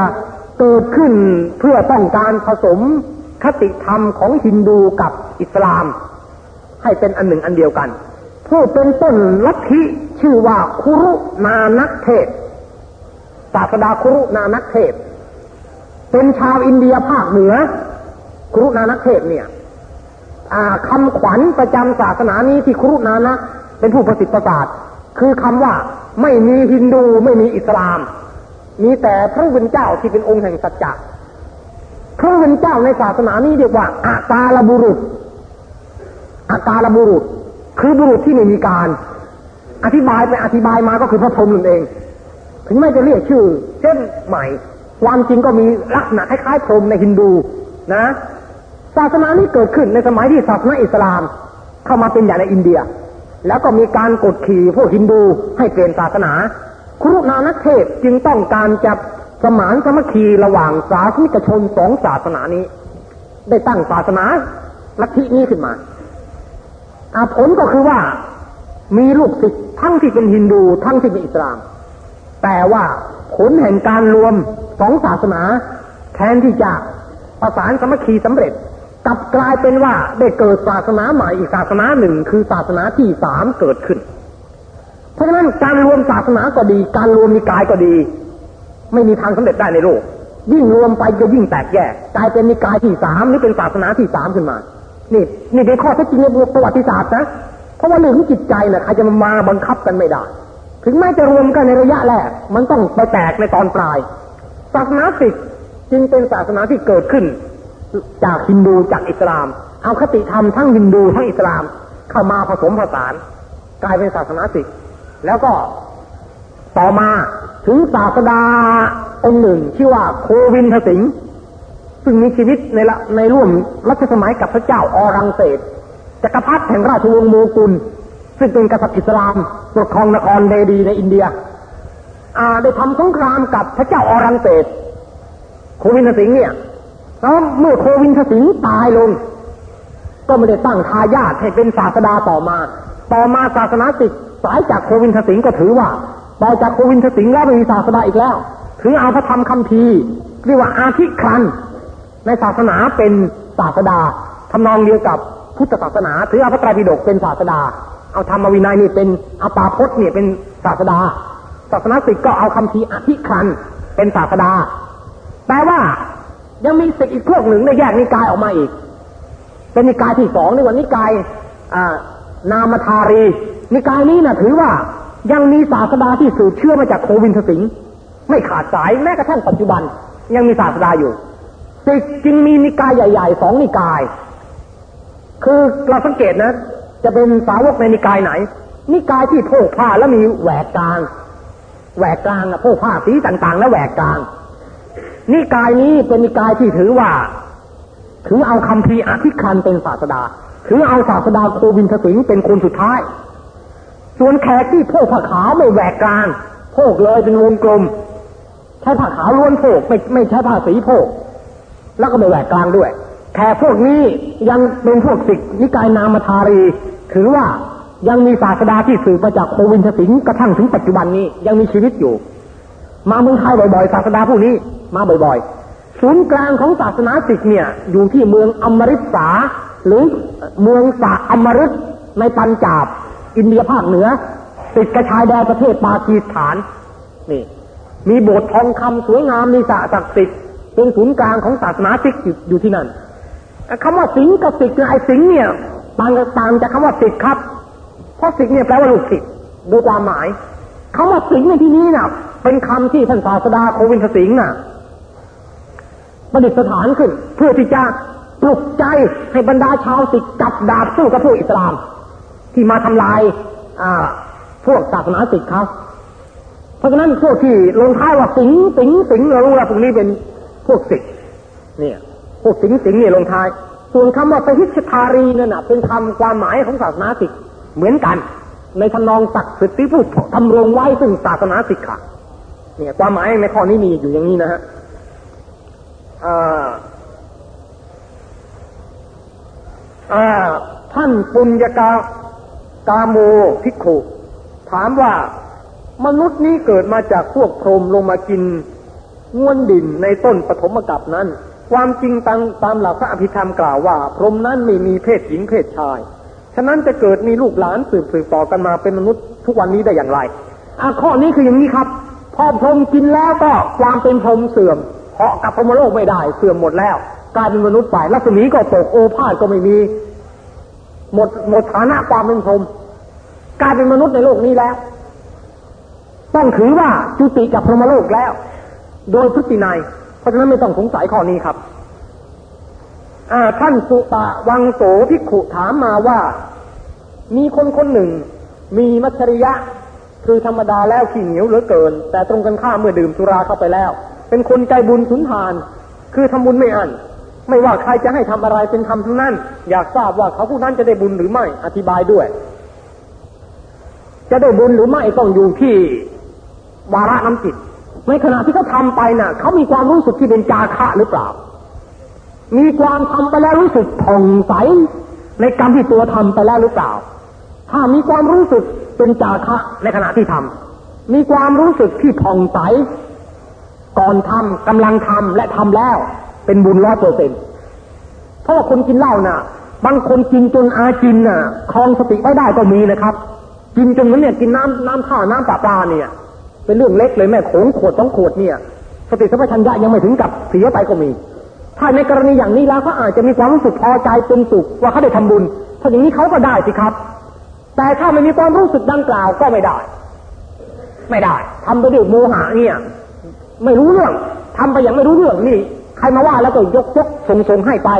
S1: เกิดขึ้นเพื่อต้องการผสมคติธรรมของฮินดูกับอิสลาม ให้เป็นอันหนึ่งอันเดียวกัน ผู้เป็นต้นลัทธิชื่อว่าคุรุนานักเทศศาสดาคุรุนานักเทศ เป็นชาวอินเดียภาคเหนือ ครุนานักเทศเนี่ยคำขวัญประจำศาสนานี้ที่ครุนานะเป็นผู้ประสิทธิ์ประสาทคือคำว่าไม่มีฮินดูไม่มีอิสลาม มีแต่พระวิญเจ้าที่เป็นองค์แห่งสัจจะพระวิญเจ้าในศาสนานี้เรียกว่าอากาลบุรุษอากาลบุรุษ คือบุรุษที่ไม่มีการ อธิบายไปอธิบายมาก็คือพระพรหมนั่นเอง ถึงแม้จะเรียกชื่อเช่นใหม่ ความจริงก็มีลักษณะคล้ายๆพรมในฮินดูนะศาสนานี้เกิดขึ้นในสมัยที่ศาสนาอิสลาม เข้ามาเป็นใหญ่ในอินเดีย แล้วก็มีการกดขี่พวกฮินดูให้เปลี่ยนศาสนา ครุนานักเทศจึงต้องการจะสมานสมัคคีระหว่างศาสนิกชนสองศาสนานี้ ได้ตั้งศาสนาลัทธินี้ขึ้นมาผลก็คือว่ามีลูกศิษย์ทั้งที่เป็นฮินดูทั้งที่เป็นอิสลาม แต่ว่าผลแห่งการรวม สองศาสนา แทนที่จะประสานสมัคคีสำเร็จกลับกลายเป็นว่าได้เกิดศาสนาใหม่อีกศาสนาหนึ่งคือศาสนาที่สามเกิดขึ้น เพราะฉะนั้นการรวมศาสนาก็ดี การรวมนิกายก็ดี ไม่มีทางสำเร็จได้ในโลก ยิ่งรวมไปจะยิ่งแตกแยกกลายเป็นนิกายที่สามหรือเป็นศาสนาที่สามขึ้นมา นี่นี่เป็นข้อเท็จจริงในประวัติศาสตร์นะเพราะว่าเรื่องของจิตใจนะ่ะใครจะมาบังคับกันไม่ได้ ถึงแม้จะรวมกันในระยะแรก มันต้องไปแตกในตอนปลาย ศาสนาสิกจึงเป็นศาสนาที่เกิดขึ้น จากฮินดูจากอิสลาม เอาคติธรรมทั้งฮินดูทั้งอิสลาม เข้ามาผสมผสาน กลายเป็นศาสนาสิกแล้วก็ต่อมาถึงศาสดาองค์หนึ่งชื่อว่าโควินทสิงห์ซึ่งมีชีวิตในละในร่วมรัชสมัยกับพระเจ้าอรังเศสจักรพรรดิแห่งราชวงศ์โมกุล ซึ่งเป็นกษัตริย์อิสลามปกครองนครเดดีในอินเดีย ได้ทำสงครามกับพระเจ้าอรังเศสโควินทสิงห์เนี่ยแล้วเมื่อโควินทสิงห์ตายลง ก็ไม่ได้ตั้งทายาทให้เป็นศาสดาต่อมา ต่อมาศาสนาติดสายจากโควินทสิงห์ก็ถือว่าต่อจากโควินทสิงห์แล้วไม่มีศาสดาอีกแล้ว ถือเอาพระธรรมคำพีเรียกว่าอาทิครันในศาสนาเป็นศาสดาทำนองเดียวกับพุทธศาสนาถือเอาพระไตรปิฎกเป็นศาสดา เอาธรรมวินัยนี่เป็นอาปาพจน์เนี่ยเป็นศาสดา ศาสนาสิกก็เอาคำพีอธิคันเป็นศาสดาแปลว่ายังมีสิทธิ์อีกพวกหนึ่งในแยกนิกายออกมาอีก เป็นนิกายที่สองนี่ว่านิกายนามธารี นิกายนี้นะถือว่ายังมีศาสดาที่สืบเชื่อมาจากโควินทสิงห์ไม่ขาดสายแม้กระทั่งปัจจุบัน ยังมีศาสดาอยู่สิจึงมีนิกายใหญ่ๆสองนิกาย คือเราสังเกตนะ จะเป็นสาวกในนิกายไหน นิกายที่โพกผ้าแล้วมีแหวกกลาง แหวกกลางอะโพกผ้าสีต่างๆ แล้วแหวกกลาง นิกายนี้เป็นนิกายที่ถือว่า ถือเอาคำพีอธิคันเป็นศาสดา ถือเอาศาสดาโควินทสิงเป็นคนสุดท้าย ส่วนแขกที่โพกผ้าขาวไม่แหวกกลางโพกเลยเป็นวงกลม ใช้ผ้าขาวล้วนโพกไม่ไม่ใช้ผ้าสีโพกแล้วก็ไม่แหวกกลางด้วยแขกพวกนี้ยังเป็นพวกศิกนิกายนามธารีถือว่า ยังมีศาสดาที่สืบมาจากโควินทสิงห์กระทั่งถึงปัจจุบันนี้ยังมีชีวิตอยู่ มาเมืองไทยบ่อยๆ ศาสดาผู้นี้ มาบ่อยๆ ศูนย์กลางของศาสนาสิกเนี่ย อยู่ที่เมืองอมริสาหรือเมืองสาอมริสในปัญจาบ อินเดียภาคเหนือ ติดกระชายแดนประเทศปากีสถานนี่ มีโบสถ์ทองคำสวยงามมีสระศักดิ์สิทธิ์เป็นศูนย์กลางของศาสนาสิกอยู่ที่นั่นคำว่าสิงกับสิกไอ้สิงเนี่ยต่างต่างจากคำว่าสิกครับ เพราะสิกเนี่ยแปลว่าลูกศิษย์โดยความหมายคำว่าสิงในที่นี้น่ะ เป็นคำที่ท่านศาสดาโควินทสิงห์น่ะประดิษฐานขึ้น เพื่อที่จะปลุกใจให้บรรดาชาวสิกจับดาบสู้กับพวกอิสลาม ที่มาทำลายพวกศาสนาสิกเขาเพราะฉะนั้นพวกที่ลงท้ายว่าสิงสิงสิงเรารู้ว่าพวกนี้เป็นพวกสิกเนี่ย พวกสิงสิงเนี่ยลงท้าย ส่วนคำว่าปฮิชทารีนั่นน่ะ เป็นคำความหมายของศาสนาสิก เหมือนกัน ในทนองศักดิ์สิทธิ์ที่ผู้ทำรงไว้ซึ่งศาสนาสิกขาเนี่ยความหมายในข้อนี้มีอยู่อย่างนี้นะฮะท่านปุญญากากาโมพิกขุถามว่ามนุษย์นี้เกิดมาจากพวกพรมลงมากินง้วนดินในต้นปฐมกับนั้น ความจริงตามตามหลักพระอภิธรรมกล่าวว่า พรมนั้นไม่มีเพศหญิงเพศชายะนั้นจะเกิดมีลูกหลานสืบสืบต่อกันมาเป็นมนุษย์ทุกวันนี้ได้อย่างไรอ่ข้อนี้คืออย่างนี้ครับ พอพรมกินแล้วก็ความเป็นพรมเสื่อมเพราะกับพรหมโลกไม่ได้เสื่อมหมดแล้ว กลายเป็นมนุษย์ไปลักษมีก็ตกโอภาสก็ไม่มี หมดหมดฐานะความเป็นพรมกลายเป็นมนุษย์ในโลกนี้แล้ว ต้องถือว่าจุติกับพรหมโลกแล้ว โดยพฤตินัยเพราะฉะนั้นไม่ต้องสงสัยข้อนี้ครับท่านสุตะวังโสพิกขุถามมาว่า มีคนคนหนึ่ง มีมัชริยะ คือธรรมดาแล้วขี้เหนียวเหลือเกิน แต่ตรงกันข้ามเมื่อดื่มสุราเข้าไปแล้ว เป็นคนใจบุญสุนทาน คือทำบุญไม่อันไม่ว่าใครจะให้ทำอะไรเป็นทำทั้งนั้น อยากทราบว่าเขาผู้นั้นจะได้บุญหรือไม่อธิบายด้วย จะได้บุญหรือไม่ต้องอยู่ที่วาระน้ำจิตในขณะที่เขาทาไปน่ะเขามีความรู้สึกที่เป็นจาคะหรือเปล่า มีความทำไปแล้วรู้สึกผ่องใสในกรรมที่ตัวทำไปแล้วหรือเปล่า ถ้ามีความรู้สึกเป็นจาคะในขณะที่ทำมีความรู้สึกที่ผ่องใสก่อนทำกำลังทำและทำแล้ว เป็นบุญร้อยเปอร์เซ็นเพราะว่าคนกินเหล้าน่ะ บางคนกินจนอาจินน่ะคลองสติไม่ได้ก็มีนะครับ กินจนนั้นเนี่ยกินน้ำน้ำข้าวน้ำปลาปลาเนี่ย เป็นเรื่องเล็กเลยแม่โขงขวดต้องขวดเนี่ย สติสัมปชัญญะยังไม่ถึงกับเสียไปก็มี ถ้าในกรณีอย่างนี้แล้วเขาอาจจะมีความรู้สึกพอใจเป็นสุขว่าเขาได้ทำบุญถ้าอย่างนี้เขาก็ได้สิครับ แต่ถ้าไม่มีความรู้สึกดังกล่าวก็ไม่ได้ ไม่ได้ทำไปด้วยโมหะเนี่ย ไม่รู้เรื่องทำไปอย่างไม่รู้เรื่องนี่ ใครมาว่าแล้วก็ยกยกส่งส่งให้ไป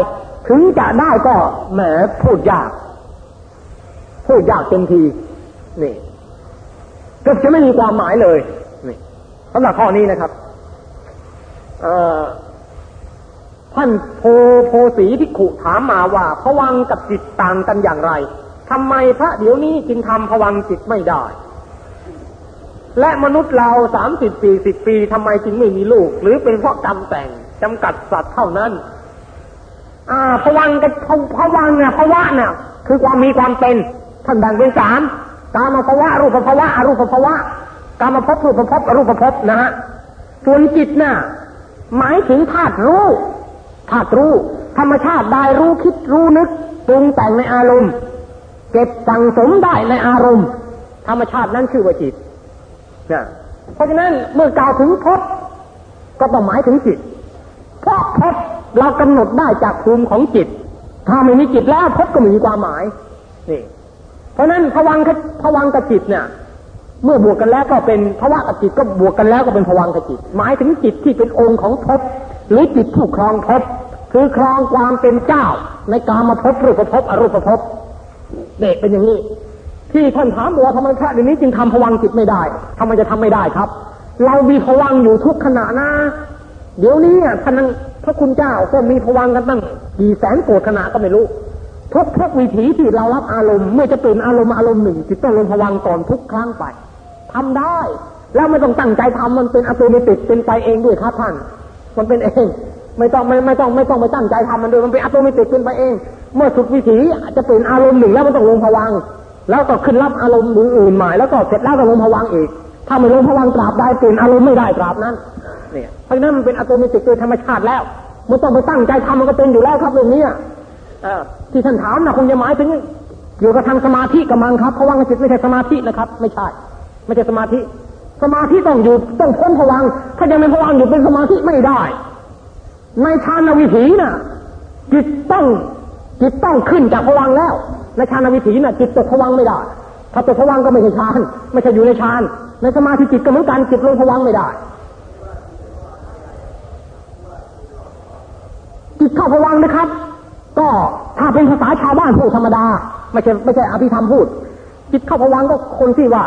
S1: ถึงจะได้ก็แหมพูดยาก พูดยากเต็มทีนี่ก็จะไม่มีความหมายเลยนี่สำหรับข้อนี้นะครับท่านโพโพสีทิขุถามมาว่าผวังกับจิตต่างกันอย่างไร ทำไมพระเดี๋ยวนี้จึงทำผวังจิตไม่ได้ และมนุษย์เราสามสิบปีสิบปีทำไมจึงไม่มีลูก หรือเป็นเพราะกรรมแต่งจำกัดสัตว์เท่านั้น อ่าผวังกับผวังเนี่ยภวะเนี่ยคือความมีความเป็นท่านแบ่งเป็นสามกามาภวะรูปภวะอรูปภวะกามาพรูปภพอรูปภพนะฮะส่วนจิตน่ะหมายถึงธาตุรู้ธาตุรู้ ธรรมชาติได้รู้คิดรู้นึกปรุงแต่งในอารมณ์ เก็บสั่งสมได้ในอารมณ์ ธรรมชาตินั้นชื่อว่าจิตนะเพราะฉะนั้นเมื่อกล่าวถึงพบก็ต้องหมายถึงจิต เพราะพบเรากำหนดได้จากภูมิของจิต ถ้าไม่มีจิตแล้วพบก็ไม่มีความหมายนี่เพราะนั้นพวังพวังกับจิตเนี่ยเมื่อบวกกันแล้วก็เป็นภวะกับจิตก็บวกกันแล้วก็เป็นพวังกับจิต หมายถึงจิตที่เป็นองค์ของพบหรือจิตผู้ครองพบคือครองความเป็นเจ้าในการมาพบรูปภพอรูปภพ เด็กเป็นอย่างนี้ ที่ท่านถามว่าทำไมพระเดี๋ยวนี้จึงทำพวังจิตไม่ได้ทำไมจะทำไม่ได้ครับ เรามีพวังอยู่ทุกขณะนะ เดี๋ยวนี้ท่านพระคุณเจ้าก็มีพวังกันตั้งกี่แสนโกรธขณะก็ไม่รู้ทุกทุกวิถีที่เรารับอารมณ์เมื่อจะตื่นอารมณ์อารมณ์หนึ่งจิตต้องลงพวังก่อนทุกครั้งไปทำได้แล้วไม่ต้องตั้งใจทำมันเป็นอัตโนมัติเป็นไปเองด้วยครับท่านมันเป็นเอง ไม่ต้องไม่ไม่ต้องไม่ต้องไปตั้งใจทำมันด้วยมันเป็นอัตโนมัติเป็นไปเอง เมื่อสุดวิถีจะเป็นอารมณ์หนึ่งแล้วมันต้องลงพวังแล้วก็ขึ้นรับอารมณ์อื่นใหม่แล้วก็เสร็จแล้วก็ลงพวังอีก ถ้าไม่ลงพวังตราบได้เปลี่ยนอารมณ์ไม่ได้ตราบนั้นเนี่ยเพราะนั้นมันเป็นอัตโนมัติโดยธรรมชาติแล้วมันต้องไปตั้งใจทำมันก็เป็นอยู่แล้วครับเรื่องนี้ที่ท่านถามนะคงจะหมายถึงเกี่ยวกับทางสมาธิกำลังครับเพราะว่าจิตไม่ใช่สมาธินะครับ ไม่ใช่ ไม่ใช่สมาธิ สมาธิต้องอยู่ต้องพ้นผวังถ้ายังไม่ผวังอยู่เป็นสมาธิไม่ได้ ในฌานวิถีน่ะ จิตต้องจิตต้องขึ้นจากผวังแล้วในฌานวิถีน่ะจิตตกผวังไม่ได้ ถ้าตกผวังก็ไม่ใช่ฌานไม่ใช่อยู่ในฌานในสมาธิจิตก็เหมือนกันจิตลงผวังไม่ได้ จิตเข้าผวังนะครับ ก็ถ้าเป็นภาษาชาวบ้านพูดธรรมดา ไม่ใช่ไม่ใช่อภิธรรมพูด จิตเข้าพวังก็คนที่ว่า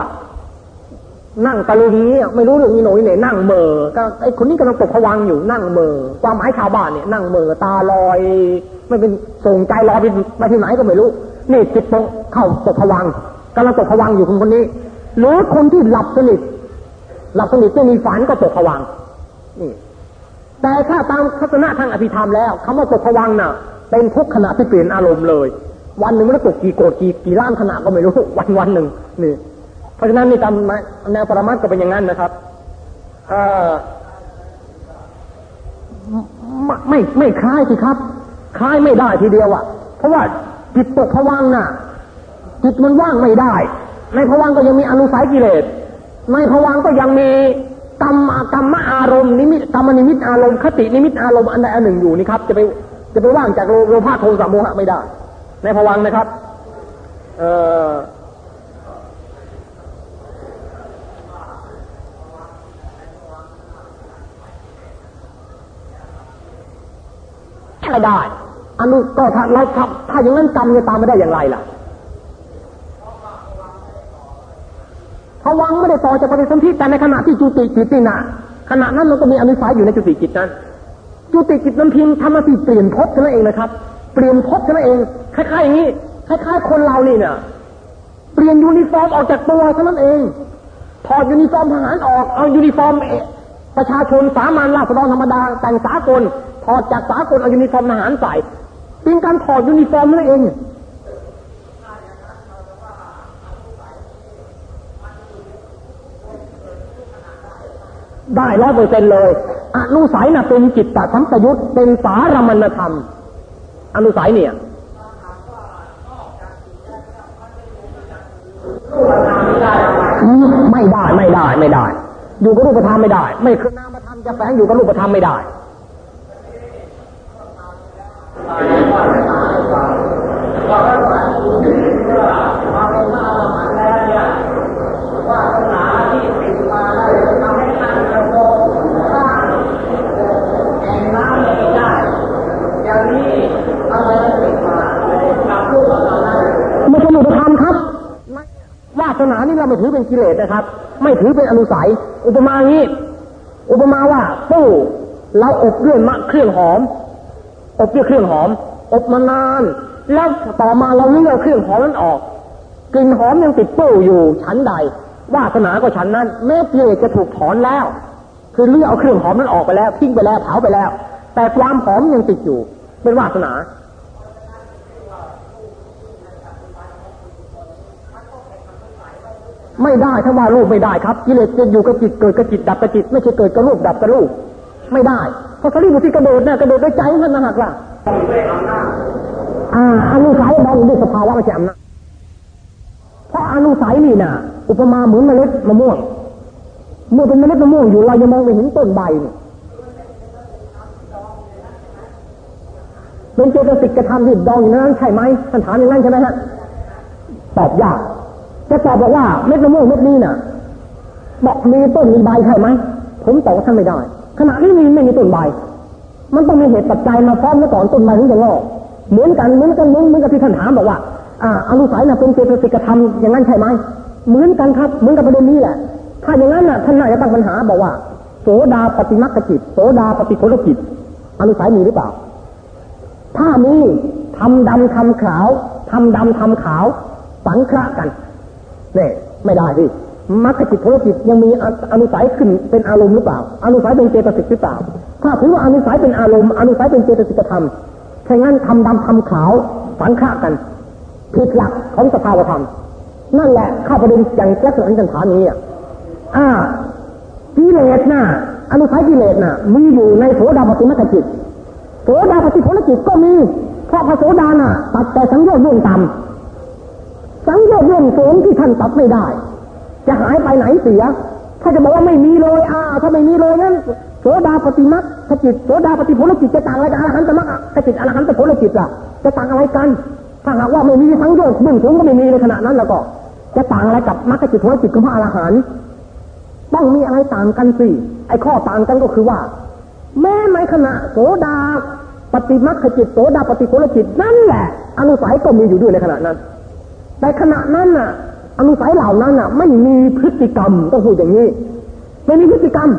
S1: นั่งตะลึงเนี้ยไม่รู้เรื่องนี้หน่อยเนี่ยนั่งเมอก็ไอ้คนนี้กำลังตกผวังอยู่นั่งเมอความหมายชาวบ้านเนี่ยนั่งเมอตาลอย ไม่เป็นส่งใจลอยไปไปที่ไหนก็ไม่รู้ นี่จิตตกเข้าตกผวังกำลังตกผวังอยู่คนคนนี้หรือคนที่หลับสนิทหลับสนิทไม่มีฝันก็ตกผวังนี่แต่ถ้าตามทัศนะทางอภิธรรมแล้วคำว่าตกผวังน่ะ เป็นทุกขณะที่เปลี่ยนอารมณ์เลย วันหนึ่งมันตกกี่โกรธกี่กี่ล้านขณะก็ไม่รู้วันวันหนึ่งนี่ ราะฉะนั้นในตามแนวปรมัตก็เป็นอย่างนั้นนะครับไม่ไม่คล้ายสิครับ คล้ายไม่ได้ทีเดียวอะเพราะว่าจิตตกผวังน่ะ จิตมันว่างไม่ได้ ในผวังก็ยังมีอนุสัยกิเลสในผวังก็ยังมีกรรมกรรมอารมณ์นิมิตกรรมนิมิตอารมณ์คตินิมิตอารมณ์อันใดอันหนึ่งอยู่นี่ครับ จะไปจะไปว่างจากโลภะโทสะโมหะไม่ได้ ในภวังนะครับ เออ ไม่ได้ อันนู้ก็ถ้าเราทำถ้าอย่างนั้นกรรมจะตามไม่ได้อย่างไรล่ะภวังไม่ได้ต่อจากปฏิสนธิแต่ในขณะที่จุติจิตนี่นะขณะนั้นเราก็มีอนุสัยอยู่ในจุติจิตนั้น จุติจิตนั้นเพียงทำหน้าที่เปลี่ยนภพเท่านั้นเองนะครับ เปลี่ยนภพเท่านั้นเอง คล้ายๆอย่างนี้ คล้าย ๆ คนเรานี่เนี่ยเปลี่ยนยูนิฟอร์มออกจากตัวเท่านั้นเอง ถอดยูนิฟอร์มทหารออก เอายูนิฟอร์มประชาชนสามัญราษฎรธรรมดาแต่งสากล ถอดจากสากลเอายูนิฟอร์มทหารใส่เป็นการถอดยูนิฟอร์มนั่นเองได้ร้อยเปอร์เซ็นเลยอนุสัยน่ะเป็นจิตตสัมปยุตเป็นสารมณธรรม อนุสัยเนี่ยไม่ได้ไม่ได้ไม่ได้ อยู่กับรูปธรรมไม่ได้ ไม่คือนามธรรมจะแฝงอยู่กับรูปธรรมไม่ได้สนานี่เราไม่ ถือเป็นกิเลสนะครับ ไม่ถือเป็นอนุสัย อุปมางี้ อุปมาว่าตู้เราอบด้วยมะเครื่องหอม อบด้วยเครื่องหอม อบมานาน แล้วต่อมาเราเลือกเครื่องหอมนั้นออก กลิ่นหอมยังติดตู้อยู่ชั้นใดวาสนาก็ชั้นนั้นแม้เปลจะถูกถอนแล้ว คือเลือกเอาเครื่องหอมนั้นออกไปแล้วทิ้งไปแล้วเผาไปแล้ว แต่ความหอมยังติดอยู่ เป็นวาสนาไม่ได้ถ้าว่ารูปไม่ได้ครับกิเลสจะอยู่กับจิตเกิดกับจิตดับกับจิต ไม่ใช่เกิดกับรูปดับกับรูป ไม่ได้เพราะสรีบุตรกระโดดเนี่ยกระโดดด้วยใจมันนะหักล่ะ อ่าอนุสัยมองด้วยสภาวะไม่ใช่อำนาจเพราะอนุสัยนี่น่ะอุปมาเหมือนเมล็ดมะม่วง เมื่อเป็นเมล็ดมะม่วงอยู่เรายังมองไม่เห็นต้นใบเป็นเจตสิกกระทำที่ดองอยู่นั้นใช่ไหมท่านถามอย่างนั้นใช่ไหมฮะตอบยากจะตอบบอกว่าเม็ดมะม่วงเม็ดนี้น่ะบอกมีต้นมีใบใช่ไหมผมตอบว่าท่านไม่ได้ ขณะที่มีไม่มีต้นใบ มันต้องมีเหตุปัจจัยมาพร้อมแล้วก่อนต้นใบถึงจะงอกเหมือนกันเหมือนกันเหมือนกับที่ท่านถามบอกว่าอ่าอนุสัยน่ะเป็นเจตสิกธรรมอย่างนั้นใช่ไหมเหมือนกันครับเหมือนกับประเด็นนี้แหละ ถ้าอย่างนั้นน่ะท่านน่าจะตั้งปัญหาบอกว่า โสดาปฏิมักจิตโสดาปฏิผลจิตอนุสัยมีหรือเปล่า ถ้ามีทำดำทำขาวทำดำทำขาว สังเคะกันเนี่ยไม่ได้พี่ มรรคจิตโพลจิตยังมีอนุสัยขึ้นเป็นอารมณ์หรือเปล่า อนุสัยเป็นเจตสิกหรือเปล่า ถ้าถือว่าอนุสัยเป็นอารมณ์อนุสัยเป็นเจตสิกธรรมใช่งั้นทำดำทำขาวสังฆะกันผิดหลักของสภาวธรรม นั่นแหละเข้าประเด็นอย่างลักษณะที่ฐานนี้อะอ่ากิเลสน่ะอนุสัยกิเลสน่ะ มีอยู่ในโสดาปฏิมัคจิตโสดาปฏิผลจิตก็มีเพราะพระโสดาน่ะตัดแต่สังโยชน์เบื้องต่ำสังโยชน์เบื้องสูงที่ท่านตัดไม่ได้ จะหายไปไหนเสีย ถ้าจะบอกว่าไม่มีเลยอ่าถ้าไม่มีเลยนั้นโสดาปฏิมัคจิตโสดาปฏิผลจิตจะต่างอะไรกับอรหันตมัคคจิตอรหันตผลจิตล่ะ จะต่างอะไรกัน ถ้าหากว่าไม่มีสังโยชน์เบื้องสูงก็ไม่มีในขณะนั้นแล้วก็ จะต่างอะไรกับมรรคจิตผลจิตของพระอรหันต์ต้องมีอะไรต่างกันสิไอ้ข้อต่างกันก็คือว่า แม้ในขณะโสดาปฏิมัคจิตโสดาปฏิโคลจิตนั่นแหละ อนุสัยก็มีอยู่ด้วยในขณะนั้นแต่ขณะนั้นน่ะ อนุสัยเหล่านั้นน่ะ ไม่มีพฤติกรรมต้องพูดอย่างนี้ไม่มีพฤติกรรม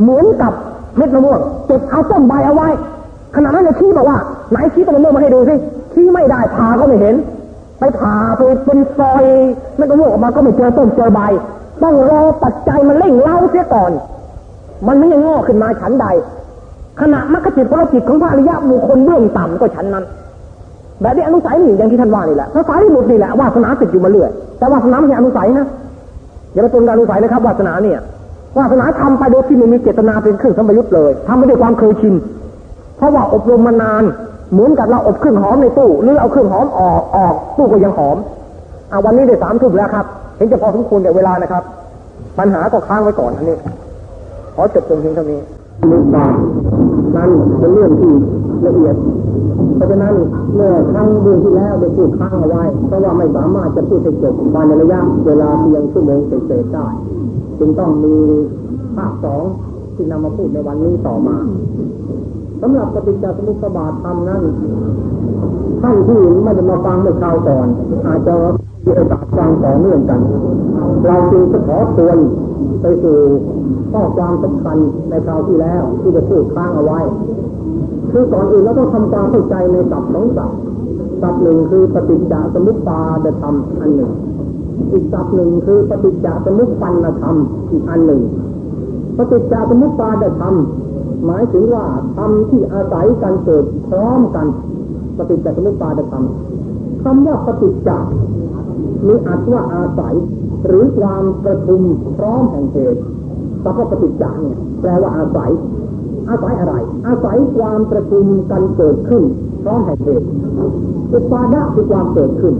S1: เหมือนกับเม็ดมะม่วงเก็บเอาต้นใบเอาไว้ขณะนั้นจะชี้บอกว่าไหนชี้ต้นมะม่วงมาให้ดูสิชี้ไม่ได้ผ่าก็ไม่เห็น ไปผ่าไปเป็นซอยเม็ดมะม่วงออกมาก็ไม่เจอต้นเจอใบ ต้องรอปัจจัยมันเร่งเล่าเสียก่อน มันไม่ยังงอกขึ้นมาฉันใด ขณะมรรคจิตพระจิตของพระอริยะบุคคลเบื้องต่ำก็ชั้นนั้น แบบนี้อนุสัยนี่อย่างที่ท่านว่านี่แหละพระสายที่หมดนี่แหละวาสนาติดอยู่มาเรื่อยแต่วาสนาไม่ใช่อนุสัยนะอย่าไปตรงกับอนุสัยนะครับวาสนาเนี่ยวาสนาทำไปโดยที่ไม่มีเจตนาเป็นเครื่องสมยุทธ์เลยทำไปด้วยความเคยชินเพราะว่าอบรมมานานเหมือนกับเราอบเครื่องหอมในตู้หรือเอาเครื่องหอมออกออกตู้ก็ยังหอมอ่าวันนี้ได้สามทุ่มแล้วครับเห็นจะพอสมควรแต่เวลานะครับ ปัญหาก็ค้างไว้ก่อนอันนี้ขอจบตรงเพียงเท่านี้ลึกบานั้นเป็นเรื่องที่ละเอียด เพราะฉะนั้นเมื่อครั้งเดือนที่แล้วได้พูดค้างเอาไว้ เพราะว่าไม่สามารถจะพูดให้จบภายในระยะเวลาเพียงชั่วโมงเศษได้จึงต้องมีภาคสองที่นำมาพูดในวันนี้ต่อมาสำหรับปฏิจจสมุปบาทธรรมนั้นท่านที่ไม่ได้มาฟังเมื่อคราวก่อน อาจจะมีโอกาสฟังต่อเนื่องกัน เราจึงจะขอทวนไปสู่ข้อความสำคัญในคราวที่แล้วที่จะพูดค้างเอาไว้ คือก่อนอื่นเราต้องทำความเข้าใจในศัพท์สองศัพท์ศัพท์หนึ่งคือปฏิจจสมุปบาทธรรมอันหนึ่ง อีกศัพท์หนึ่งคือปฏิจจสมุปปันธรรมอีกอันหนึ่ง ปฏิจจสมุปบาทธรรมหมายถึงว่าธรรมที่อาศัยกันเกิดพร้อมกัน ปฏิจจสมุปบาทธรรมคำว่าปฏิจจมีอัตว่าอาศัย หรือความประชุมพร้อมแห่งเหตุสัพพปฏิจจเนี่ยแปลว่าอาศัย อาศัยอะไร อาศัยความประชุมกันเกิดขึ้นพร้อมแห่งเหตุอุปาดะคือความเกิดขึ้น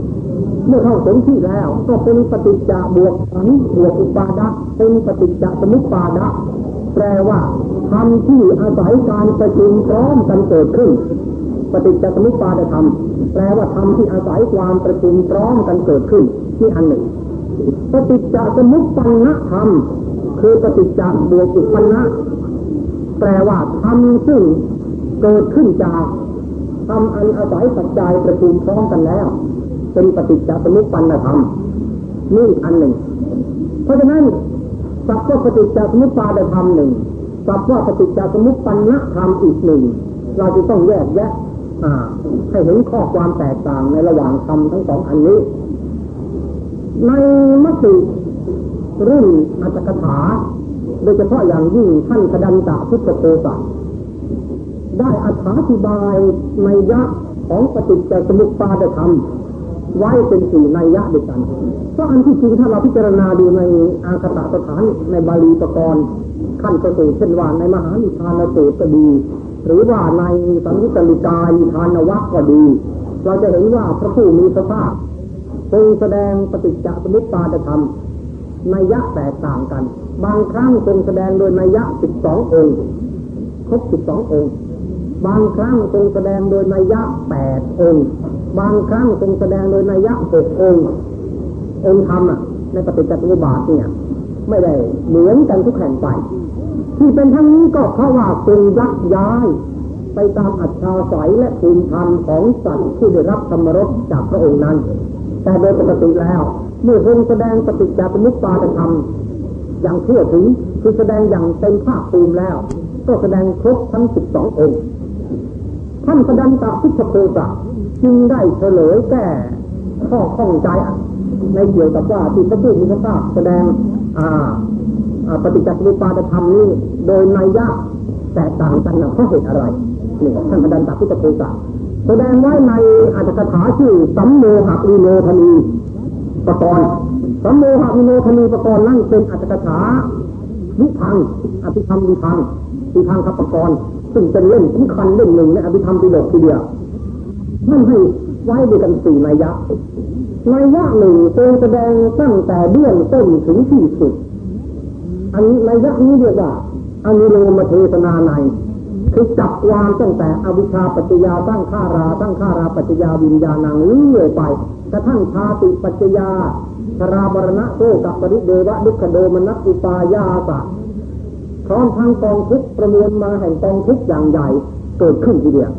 S1: เมื่อเข้าสมที่แล้ว ก็เป็นปฏิจจบวกขันบวกอุปาดะเป็นปฏิจจสมุปาดะแปลว่าทำที่อาศัยการประชุมพร้อมกันเกิดขึ้น ปฏิจจสมุปปาดธรรมแปลว่าธรรมที่อาศัยความประชุมพร้อมกันเกิดขึ้นที่อันหนึ่ง ปฏิจจสมุปปนนธรรมคือปฏิจจบวกอุปนะ แปลว่าทำซึ่งเกิดขึ้นจากทำอันอาศัยปัจจัยประชุมพร้อมกันแล้ว เป็นปฏิจจสมุปปันธรรมนี่อันหนึ่ง เพราะฉะนั้นสัพว่าปฏิจจสมุปปาธรรมหนึ่งสัพว่าปฏิจจสมุปปันธรรมอีกหนึ่ง เราจะต้องแยกแยะให้เห็นข้อความแตกต่างในระหว่างคำทั้งสองอันนี้ ในมติรุ่นอัตถกถา ดยเฉพาะอย่างยิ่งท่านคดันตะพุทธโกศลได้อธิบายในยักษ์ของปฏิจจสมุปบาทธรรมไว้เป็นสี่ในยะด้วยกันเพราะอันที่จริงถ้าเราพิจารณาดูในอาคตะสถานในบาลีปกรณ์ขั้นกระสูเช่นว่าในมหานิทานสูตรก็ดี หรือว่าในสังยุตตลิกายทานวัคก็ดี เราจะเห็นว่าพระผู้มีพระภาคทรงแสดงปฏิจจสมุปบาทธรรม นัยยะแตกต่างกัน บางครั้งทรงแสดงโดยในยะสิบสององค์ครบสิบสององค์ บางครั้งทรงแสดงโดยนัยยะแปดองค์ บางครั้งทรงแสดงโดยนัยยะหกองค์องค์ธรรมอะในปฏิจจสมุปบาทเนี่ย ไม่ได้เหมือนกันทุกแห่งไป ที่เป็นทั้งนี้ก็เพราะว่าทรงยักย้ายไปตามอัตราศัยและภูมิธรรมของสัตว์ที่ได้รับธรรมรสจากพระองค์นั้น แต่โดยปกติแล้ว เมื่อทรงแสดงปฏิจจสมุปบาทธรรมอย่างทั่วถึงคือแสดงอย่างเต็มภาคภูมิแล้ว ก็แสดงครบทั้งสิบสององค์ท่านประดันตะพุทธโคสะจึงได้เฉลยแก้ข้อข้องใจในเกี่ยวกับว่าที่พระพุทธมีพระภาคแสดงปฏิจจสมุปบาทธรรมนี้โดยนัยยะแตกต่างกันเพราะเหตุอะไรนี่ท่านประดันตะพุทธโคสะ แสดงไว้ในอัตถกถาชื่อสัมโมหะวิโนทนีปกรณ์สัมโมหะวิโนทนีปกรณ์นั่นเป็นอัตถกถาวิพังอภิธรรมวิพังวิพังคับปกรณ์ซึ่งเป็นเล่มสำคัญเล่มหนึ่งในอภิธรรมปิฎกทีเดียวท่นให้ไว้ด้วยกันสี่นัยยะนัยยะหนึ่งทรงแสดงตั้งแต่เบื้องต้นถึงที่สุด อันนัยยะนี้เรียกว่าอนุโลมเทศนาใน คือจับวางตั้งแต่อวิชชาปัจจยาตั้งข้าราตั้งข้าราปัจจยาวิญญาณังเรื่อยไปกระทั่งชาติปัจจยาชราบรณะโตกับปริเดวะดุขโดมนัสอุปายาสะพร้อมทั้งกองทุกประมวลมาแห่งกองทุกอย่างใหญ่เกิดขึ้นทีเดียว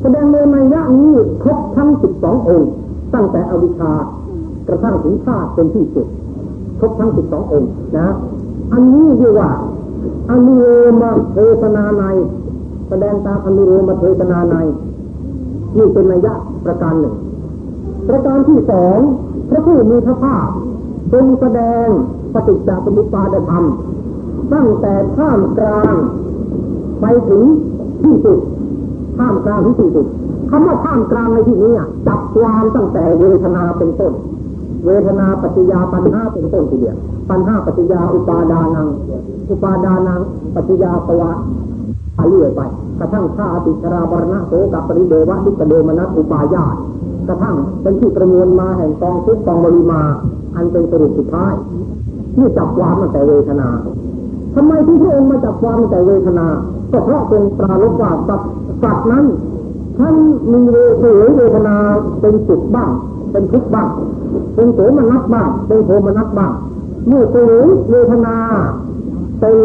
S1: แสดงในในยะนี้ครบทั้งสิบสององค์ ตั้งแต่อวิชากระทั่งถึงชาติเป็นที่สุดครบทั้งสิบสององค์นะ อันนี้เรียกว่า อนุโลมเทศนาในแสดงตามอนุโลมเทศนาในนี่เป็นนัยยะประการหนึ่ง ประการที่สองพระผู้มีพระภาคทรงแสดงปฏิจจสมุปบาทธรรม ตั้งแต่ท่ามกลางไปถึงที่สุดท่ามกลางถึงที่สุดคำว่าท่ามกลางในที่นี้จับความตั้งแต่เวทนาเป็นต้น เวทนาปัจจยาปัญหาเป็นต้นทีเดียว ปัญหาปัจจยาอุปาดานัง อุปาดานังปัจจยาปวะไปเรื่อยไป กระทั่งข้าติชราบรณะโสกับปริเดวะนิกเดมนัสอุปายาตกระทั่งเป็นที่ประมวลมาแห่งกองทุกกองบริมา อันเป็นสรุปสุดท้ายนี่จับความตั้งแต่เวทนาทำไมที่พระองค์มาจับความตั้งแต่เวทนา ก็เพราะเป็นปราลบว่าสัตว์สัตว์นั้นท่านมีเวทเวทนาเป็นสุขบ้าง เป็นทุกข์บ้าง เป็นโสมนัสบ้าง เป็นโทมนัสบ้าง เมื่อเสวเวทนา เป็น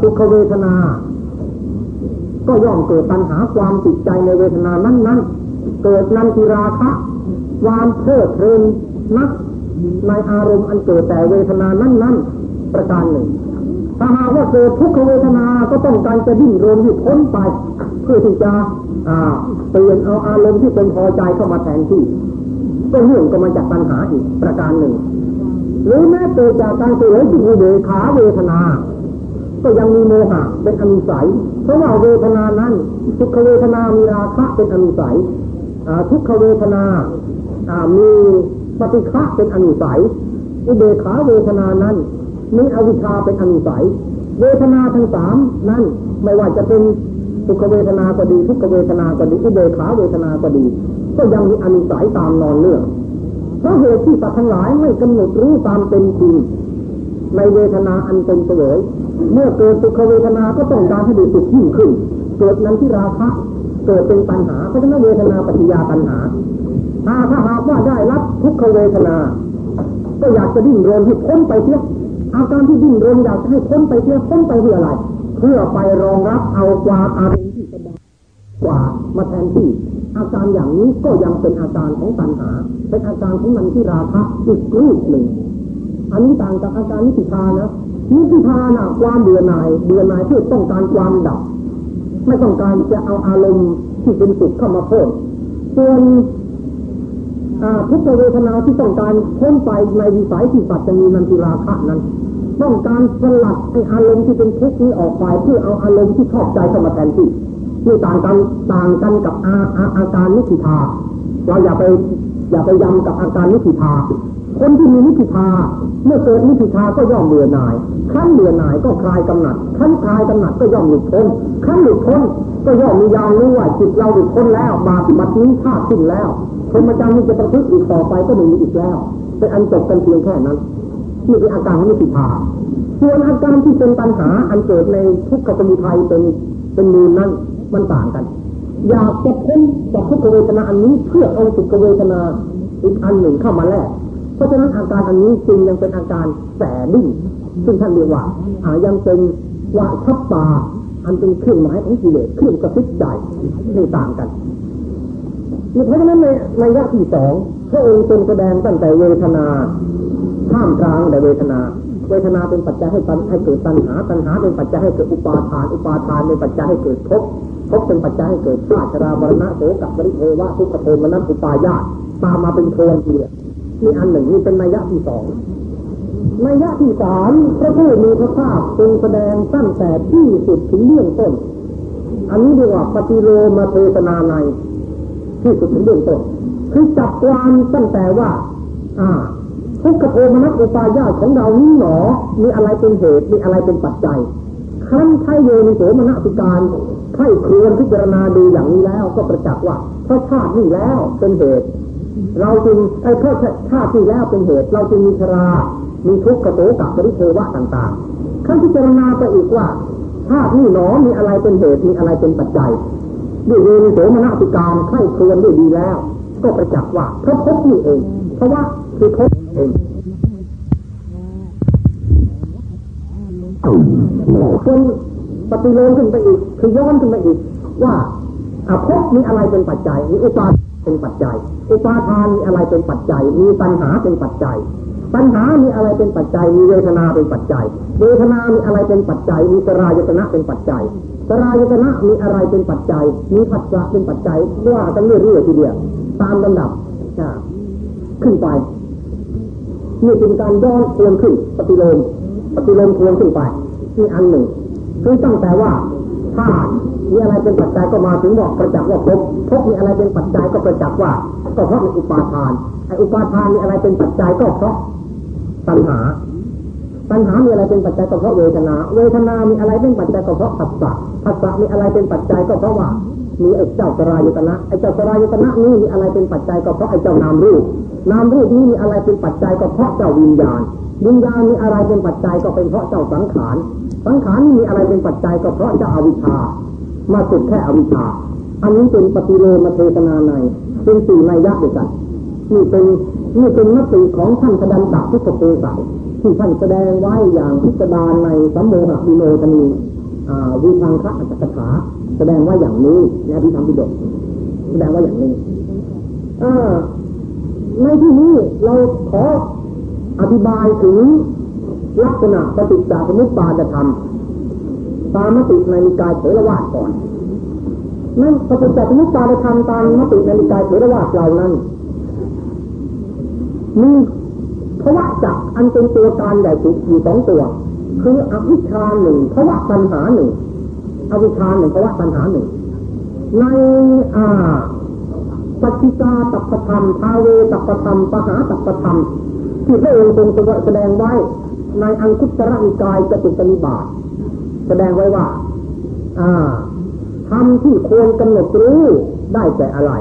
S1: สุขเวทนา ก็ย่อมเกิดปัญหาความติดใจในเวทนานั้นๆ เกิดนันทิราคะความเพลิดเพลินนักในอารมณ์อันเกิดแต่เวทนานั้นๆ ประการหนึ่งถ้าหากว่าเกิดทุกขเวทนา ก็ต้องการจะดิ้นรนที่พ้นไป เพื่อที่จะเปลี่ยนเอาอารมณ์ที่เป็นพอใจเข้ามาแทนที่ก็เรื่องก็มาจากปัญหาอีกประการหนึ่ง หรือแม้เกิดจากการเสียจิตวิเดขาเวทนา ก็ยังมีโมหะเป็นอนุสัย เพราะว่าเวทนานั้นทุกขเวทนามีราคะเป็นอนุสัยทุกขเวทนามีปฏิฆะเป็นอนุสัยอุเบขาเวทนานั้นมีอวิชชาเป็นอนุสัย เวทนาทั้งสามนั้นไม่ว่าจะเป็นสุขเวทนาก็ดีทุกขเวทนาก็ดีอุเบขาเวทนาก็ดี ก็ยังมีอนุสัยตามนอนเนื่อง เพราะเหตุที่สัตว์ทั้งหลายไม่กำหนดรู้ตามเป็นจริงในเวทนาอันเป็นเสวยเมื่อเกิดสุขเวทนาก็ต้องการให้ดีสุขยิ่งขึ้น เกิดนั้นที่ราคะเกิดเป็นปัญหาเพราะฉะนั้นเวทนาปฏิยาปัญหาถ้าถ้าหากว่าได้รับทุกขเวทนา ก็อยากจะดิ้นรนให้พ้นไปเสียอาการที่ดิ้นรนอยากให้พ้นไปเพื่อพ้นไปเพื่ออะไร เพื่อไปรองรับเอาความอารมณ์ที่สบายกว่ามาแทนที่ อาการอย่างนี้ก็ยังเป็นอาการของตัณหา เป็นอาการของมันที่ราคะอีกรูปหนึ่ง อันนี้ต่างจากอาการนิสิทานะนิสิทานะความเบื่อหน่ายเบื่อหน่ายเพื่อต้องการความดับ ไม่ต้องการจะเอาอารมณ์ที่เป็นสุขเข้ามาเพิ่มส่วนทุกเวทนาที่ต้องการพ้นไปในวิสัยที่ปัจจมีนันติราคะนั้น ต้องการสลัดไออารมณ์ที่เป็นทุกข์นี้ออกไปเพื่อเอาอารมณ์ที่ชอบใจเข้ามาแทนที่ นี่ต่างกันต่างกันกับอาอาอาการนิสิทาเราอย่าไปอย่าไปยำกับอาการนิสิทาคนที่มีนิพิทาเมื่อเกิดนิพิทาก็ย่อมเบื่อหน่ายขั้นเบื่อหน่ายก็คลายกำหนัดขั้นคลายกำหนัดก็ย่อมหลุดพ้นขั้นหลุดพ้นก็ย่อมมียานรู้ว่าจิตเราหลุดพ้นแล้วบาปบัดนี้ชาติสิ้นแล้วพรหมจรรย์นี้จะประพฤติอีกต่อไปก็ไม่มีอีกแล้วเป็นอันจบกันเพียงแค่นั้นนี่เป็นอาการของนิพิทาส่วนอาการที่เป็นปัญหาอันเกิดในทุกขสมุทัยเป็นเป็นมูลนั้น มันต่างกัน อยากจะพ้นจากทุกขเวทนาอันนี้เพื่อเอาสุขเวทนาอีกอันหนึ่งเข้ามาแลกเพราะฉะนั้นอาการอันนี้จึงยังเป็นอาการแสดิ้งซึ่งท่านเรียกว่าอายังเป็นวาทับตาอันเป็นเครื่องหมายของกิเลสเครื่องกระพริบใจนี่ต่างกันเพราะฉะนั้นในในยะที่สองพระองค์ทรงแสดงตั้งแต่เวทนาท่ามกลางแต่เวทนา เวทนาเป็นปัจจัยให้ปัญให้เกิดตัณหา ตัณหาเป็นปัจจัยให้เกิดอุปาทาน อุปาทานเป็นปัจจัยให้เกิดภพ ภพเป็นปัจจัยให้เกิดชาติชราบรณะโสกับบริเทวะทุกขโทมนัสอุปายาตตามมาเป็นโทนทีเดียวนี่อันหนึ่งนี่เป็นนัยยะที่สองนัยยะที่สามพระผู้มีพระภาคทรงแสดงตั้งแต่ที่สุดถึงเรื่องต้น อันนี้เรียกว่าปฏิโลมาเทศนาในที่สุดถึงเรื่องต้นคือจับความตั้งแต่ว่า อ่าทุกขโทมนัสอุปายาตของเรานี้หนอ มีอะไรเป็นเหตุ มีอะไรเป็นปัจจัยขั้นไทยโยนิโสมนสิการ ไข้ครวนพิจารณาดูอย่างนี้แล้ว ก็ประจักษ์ว่าพระชาตินี้แล้วเป็นเหตุ เราจึงไอ้เพราะชาติที่แล้วเป็นเหตุ เราจึงมีชรา มีทุกข์กระโตกับปริเทวะต่างๆขั้นพิจารณาไปอีกว่าชาตินี้หนอมีอะไรเป็นเหตุมีอะไรเป็นปัจจัยด้วยเวรโสมนติการไข้ครวนด้วยดีแล้ว ก็ประจักษ์ว่าเพราะพบนี่เอง เพราะว่าคือพบเองจน ปฏิโลมขึ้นไปอีกคือย้อนขึ้นไปอีก ว่าอาภพมีอะไรเป็นปัจจัย มีอุปาเป็นปัจจัย อุปาทานมีอะไรเป็นปัจจัย มีปัญหาเป็นปัจจัย ปัญหามีอะไรเป็นปัจจัย มีเวทนาเป็นปัจจัย เวทนามีอะไรเป็นปัจจัย มีสรายตนะเป็นปัจจัยสรายตนะมีอะไรเป็นปัจจัย มีผัสสะเป็นปัจจัยว่ากันเรื่อยๆทีเดียวตามลำดับขึ้นไปนี่เป็นการย้อนทวนขึ้น ปฏิโลมปฏิโลมทวนขึ้นไปนี่อันหนึ่ง คือตั้งแต่ว่าธามีอะไรเป็นปัจจัยก็มาถึงบอกประจักษ์ว่าพบพบมีอะไรเป็นปัจจัยก็ประจักษ์ว่า ก็เพราะมีอุปาทานไออุปาทานมีอะไรเป็นปัจจัยก็เพราะตัณหาตัณหามีอะไรเป็นปัจจัยก็เพราะเวทนา เวทนา มีอะไรเป็นปัจจัยก็เพราะปัสสะปัสสะมีอะไรเป็นปัจจัยก็เพราะว่า มีไอ้เจ้าสรายุตนะไอ้เจ้าสรายุตนะนี้มีอะไรเป็นปัจจัยก็เพราะไอ้เจ้านามรูปนามรูปนี้มีอะไรเป็นปัจจัยก็เพราะเจ้าวิญญาณ วิญญาณมีอะไรเป็นปัจจัยก็เป็นเพราะเจ้าสังขาร สังขารมีอะไรเป็นปัจจัยก็เพราะเจ้าอวิชชา มาสุดแค่อวิชชา อันนี้เป็นปฏิโลมาเทศนาในเป็นสี่ในยักษ์ด้วยกันนี่เป็นนี่เป็นมติของท่านพดันตะทุกโปสัยที่ท่านแสดงไว้อย่างพิสดารในสัมโมหะวิโนตมีวิพังคะอัตถกถาแสดงว่าอย่างนี้ในพิธรรมพิดกแสดงว่าอย่างนี้ในที่นี้เราขออธิบายถึง ลักษณะปฏิจจสมุปบาทธรรมตามมติในนิกายเถรวาทก่อนนั่นปฏิจจสมุปบาทธรรมตามมติในนิกายเถรวาทเรานั้นมีภาวะจักอันเป็นตัวการใหญ่สุดอยู่สองตัว คืออวิชชาหนึ่งภาวะปัญหาหนึ่งอวิชชาหนึ่งภาวะปัญหาหนึ่งในอ่าปฏิจาตัปธรรมภาเวตัปธรรมปหาตัปธรรมที่พระองค์ทรงแสดงไว้ ในอังคุตระนิกายจะตุตนิบาตแสดงไว้ว่า อ่าทำที่ควรกำหนดรู้ได้แต่อะไร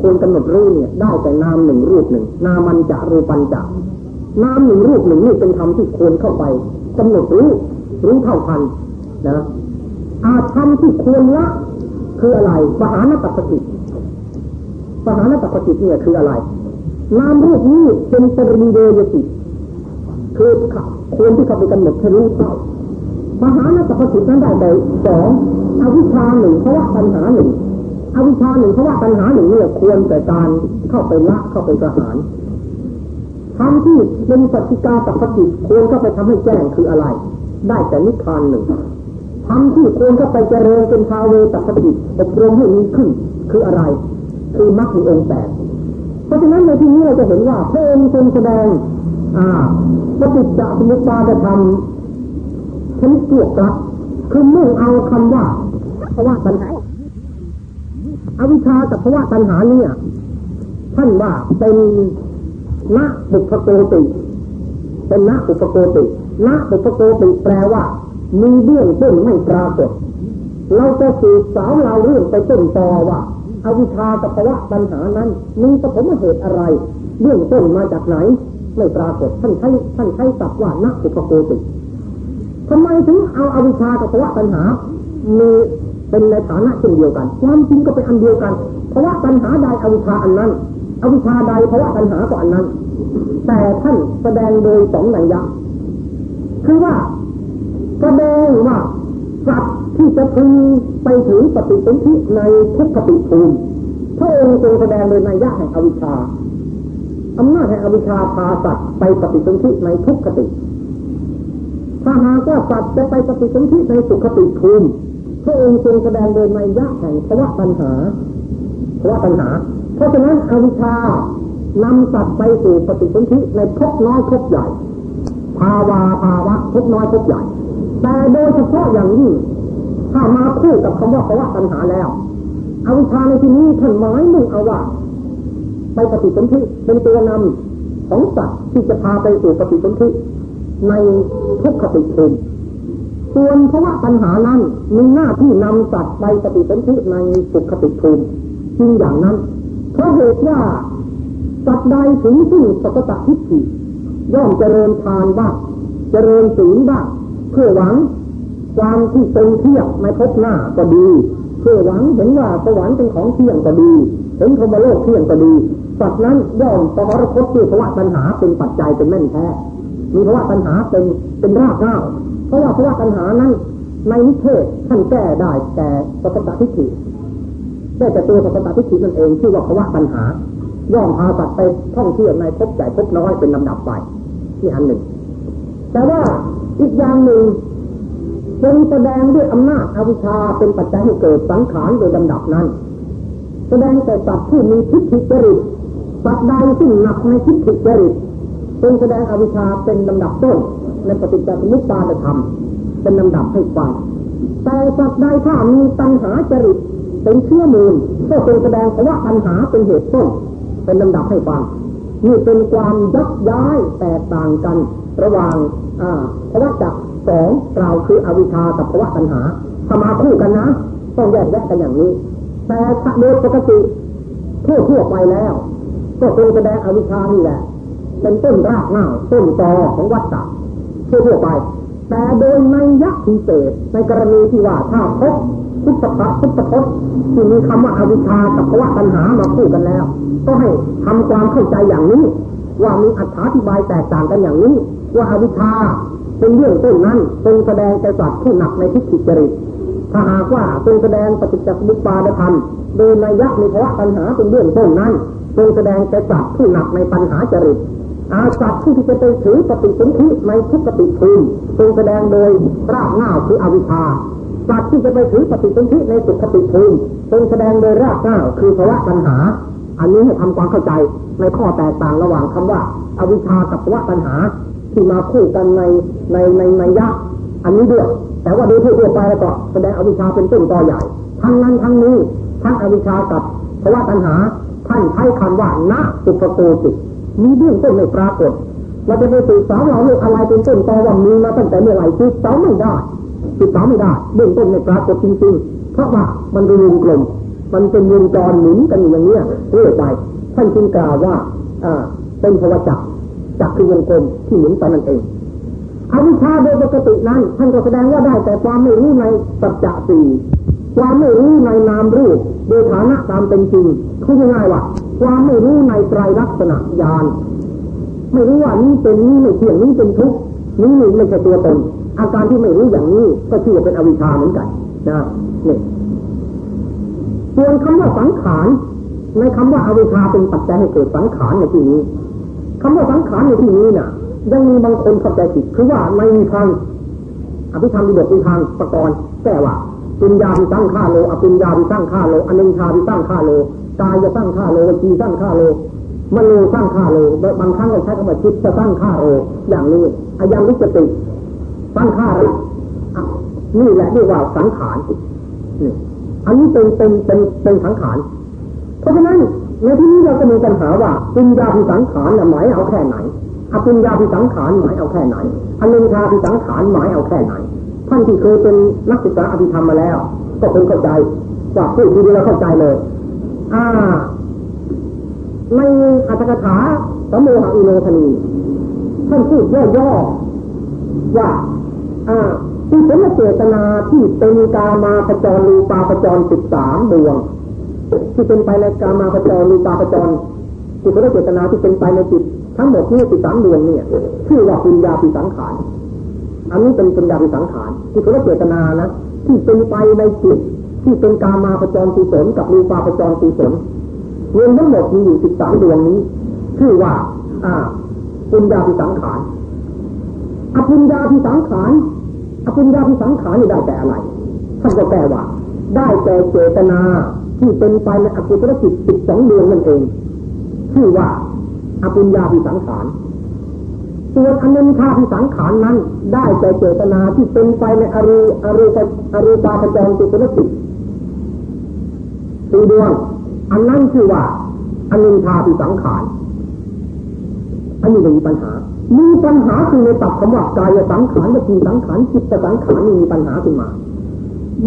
S1: ควรกำหนดรู้เนี่ย ได้แต่นามหนึ่งรูปหนึ่ง นามันจะรูปันจะนามหนึ่งรูปหนึ่งนี่เป็นธรรมที่ควรเข้าไปกำหนดรู้รู้เท่าทันนะอาธรรมที่ควรละคืออะไรปหานตัปฏิปหานตัปฏิเนี่ยคืออะไรนามรูปนี้เป็นปริเวยติคือ ควรที่เขาไปกำหนดให้รู้เท่ามหานสัพสิทธิ์นั้นได้แต่สองอวิชาหนึ่งเพราะว่าปัญหาหนึ่งอวิชาหนึ่งเพราะว่าปัญหาหนึ่งเนี่ยควรแต่การเข้าไปละเข้าไปประหารทำที่เป็นปฏิกาสัพสิทควรก็ไปทำให้แจ้งคืออะไร ได้แต่นิพานหนึ่งทำที่ควรก็ไปเจริญเป็นภาเวสัพสิทอบรมให้มีขึ้น คืออะไร คือมรรคมีองค์แปดเพราะฉะนั้นในที่นี้เราจะเห็นว่าพระองค์ทรงแสดง อ่าปฏิจจสมุปบาทธรรมชนิดตัวกลับคือมุ่งเอาคำว่าเพราะว่าปัญหาอวิชชากับภาวะตัณหาเนี่ย ท่านว่าเป็นนะบุพโกติเป็นนะบุพโกตินะบุพโกติแปลว่า มีเบื้องต้นไม่ปรากฏ เราจะสืบสาวเราเรื่องไปต้นต่อว่าอวิชชากับภาวะตัณหานั้น มีปฐมเหตุอะไรเบื้องต้นมาจากไหน ไม่ปรากฏท่านใช้ท่านใช้ศัพท์ว่านะบุพโกติทำไมถึงเอาอาวิชากับภาวะตัณหามีเป็นในฐานะเช่นเดียวกัน ความจริงก็เป็นอันเดียวกันเพราะว่าตัณหาใดอวิชาอันนั้น อวิชาใดเพราะว่าตัณหาก็อันนั้น แต่ท่านแสดงโดยสองนัยยะคือว่าแสดงว่าสัตว์ที่จะพึงไปถึงปฏิสนธิในทุกขติภูมิพระองค์ทรงแสดงโดยนัยยะแห่งอวิชชา อำนาจแห่งอวิชชาพาสัตว์ไปปฏิสนธิในทุกขติ ถ้าหากว่าสัตว์จะไปปฏิสนธิในสุขติภูมิพระองค์ทรงแสดงโดยในยะแห่งภาวะปัญหาภาวะปัญหา เพราะฉะนั้นอวิชานำสัตว์ไปสู่ปฏิสนธิในภพน้อยภพใหญ่ ภาวาภาวะภพน้อยภพใหญ่ แต่โดยเฉพาะอย่างยิ่งถ้ามาพูดกับคำว่าภาวะปัญหาแล้วอวิชาในที่นี้ท่านหมายมุ่งเอาว่า ไปปฏิสนธิเป็นตัวนำของสัตว์ที่จะพาไปสู่ปฏิสนธิในทุกขติภูมิส่วนเพราะว่าปัญหานั้นมีหน้าที่นำสัตว์ไปปฏิสนธิในสุขติภูมิจริงอย่างนั้น เพราะเหตุว่าสัตว์ใดถึงซึ่งสกตทิฏฐิย่อมเจริญทานบ้างเจริญศีลบ้างเพื่อหวังความที่เป็นเที่ยงในภพหน้าก็ดี เพื่อหวังเห็นว่าสวรรค์เป็นของเที่ยงก็ดี เห็นธรรมโลกเที่ยงก็ดี สัตว์นั้นย่อมปรคตด้วยภาวะปัญหาเป็นปัจจัยเป็นแม่นแท้มีภาวะปัญหาเป็นเป็นรากเหง้าเพราะว่าภาวะปัญหานั้นในนิเทศท่านแก้ได้แต่สกตทิฏฐิได้แต่ตัวสกตทิฏฐินั่นเองชื่อว่าภาวะปัญหา ย่อมพาสัตว์ไปท่องเที่ยวในภพใหญ่ภพน้อยเป็นลำดับไปนี่อันหนึ่ง แต่ว่าอีกอย่างหนึ่งทรงแสดงด้วยอำนาจอวิชชาเป็นปัจจัยให้เกิดสังขารโดยลำดับนั้น แสดงแต่สัตว์ที่มีทิฏฐิจริต สัตว์ใดที่หนักในทิฏฐิจริตทรงแสดงอวิชชาเป็นลำดับต้นในปฏิจจสมุปบาทธรรม เป็นลำดับให้ฟังแต่สัตว์ใดถ้ามีตัณหาจริตเป็นเชื่อมูลก็ทรงแสดงเพราว่าตัณหาเป็นเหตุต้น เป็นลำดับให้ฟังนี่เป็นความยักย้ายแตกต่างกัน ระหว่างภาวะจักสองกล่าวคืออวิชชากับภาวะตัณหาสมาคู่กันนะ ต้องแยกแยะกันอย่างนี้ แต่โดยปกติทั่วทั่วไปแล้ว ก็ทรงแสดงอวิชชานี่แหละ เป็นต้นรากเหง้าต้นตอของวัฏฏะทั่วไป แต่โดยในยักษ์พิเศษในกรณีที่ว่าถ้าพบพุทธะพุทธพจน์ที่มีคำว่าอวิชชากับภาวะตัณหามาคู่กันแล้ว ก็ให้ทำความเข้าใจอย่างนี้ ว่ามีอธิบายแตกต่างกันอย่างนี้ ว่าอวิชชาเป็นเรื่องต้นนั้นทรงแสดงแก่สัตว์ผู้หนักในทิฏฐิจริตถ้าหากว่าทรงแสดงปฏิจจสมุปบาทธรรมโดยในยักษ์มีภาวะตัณหาเป็นเรื่องต้นนั้น ทรงแสดงแก่สัตว์ผู้หนักในปัญหาจริตอาสัตว์ผู้ที่จะไปถือปฏิสนธิในทุกปฏิภูมิทรงแสดงโดยรากหง้าคืออวิชชาสัตว์ที่จะไปถือปฏิสนธิในสุขติภูมิทรงแสดงโดยรากหง้าคือภาวะปัญหา อันนี้ให้ทำความเข้าใจในข้อแตกต่างระหว่างคำว่า อวิชชากับภาวะปัญหา ที่มาคู่กันในในในในยะอันนี้ด้วย แต่ว่าโดยทั่วไปแล้วก็แสดงอวิชชาเป็นต้นตอใหญ่ ทั้งนั้นทั้งนี้ทั้งอวิชชากับภาวะปัญหา ท่านใช้คำว่านาสุปโกติมีเรื่องต้นไม่ปรากฏเราจะไปสืบสาวเราเรื่องอะไรเป็นต้นตอว่ามีมาตั้งแต่เมื่อไหร่สืบสาวไม่ได้สืบสาวไม่ได้เรื่องต้นไม่ปรากฏจริงๆเพราะว่ามันเป็นวงกลมมันเป็นวงจรหมุนกันอย่างนี้เรื่อยไปท่านจึงกล่าวว่าอ่าเป็นภวจักจักคือวงกลมที่หมุนไปนั่นเองอวิชาโดยปกตินั้นท่านก็แสดงว่าได้แต่ความไม่รู้ในสัจจะสี่ ความไม่รู้ในนามรูปโดยฐานะตามเป็นจริงคือง่ายว่าความไม่รู้ในไตรลักษณะญาณไม่รู้ว่านี้เป็นนี้ไม่เที่ยงนี้เป็นทุกข์นี้ไม่ใช่ตัวตนอาการที่ไม่รู้อย่างนี้ก็ชื่อว่าเป็นอวิชชาเหมือนกันนะนี่ส่วนคำว่าสังขารในคำว่าอวิชชาเป็นปัจจัยให้เกิดสังขารในที่นี้คำว่าสังขารในที่นี้น่ะ ยังมีบางคนเข้าใจผิดคือว่าไม่มีทางอภิธรรมมีบทมีทางประกรณ์แก้ว่า ปุญญาพิสังฆาโลอปุญญาพิสังฆาโลอนิชาพิสังฆาโลกายจะสร้างฆาโลวจีสร้างฆาโลมโนสร้างฆาโลบางครั้งเราใช้คำว่าจิตจะสร้างฆาโลอย่างนี้อายังลุกติสร้างฆาโลนี่แหละเรียกว่าสังขารอันนี้เป็นเป็นเป็นเป็นสังขารเพราะฉะนั้นในที่นี้เราจะมีปัญหาว่าปุญญาพิสังขารหมายเอาแค่ไหนอปุญญาพิสังขารหมายเอาแค่ไหนอนิชาพิสังขารหมายเอาแค่ไหน ท่านที่เคยเป็นนักศึกษาอภิธรรมมาแล้ว ก็คงเข้าใจว่าพูดทีเดียวเข้าใจเลย อ่า ในอัตถกถาสมโมหะอิโนทนีท่านพูดย่อๆว่า อ่าที่เป็นเจตนาที่เป็นกามาปจรรูปาปจรสิบสามดวงที่เป็นไปในกามาปจรรูปาปจรที่เป็นเจตนาที่เป็นไปในจิตทั้งหมดที่สิบสามดวงเนี่ยชื่อว่าปุญญาปิสังขาร อันนี้เป็นปัญญาเป็นสังขารที่เขาเจตนานะที่เป็นไปในจิตที่เป็นกามาประจรกุศลกับรูปาประจรกุศลรวมทั้งหมดมีอยู่สิบสามดวงนี้ชื่อว่า อ่าปุญญาพิสังขารอปุญญาพิสังขารอปุญญาพิสังขารนี่ได้แต่อะไรท่านก็แปลว่า ได้แต่เจตนาที่เป็นไปในอกุศลจิตสิบสองดวงนั่นเอง ชื่อว่าอปุญญาพิสังขาร ส่วนอนันทาพิสังขารนั้น ได้แต่เจตนาที่เป็นไปในอรูอรูอรูปาปจรติสุนติสี่ดวงอันนั้นคือว่าอนันทาพิสังขารอันนี้มีปัญหา มีปัญหาคือในตับคำว่ากายสังขารวิจีสังขารจิตสังขารมีปัญหาขึ้นมา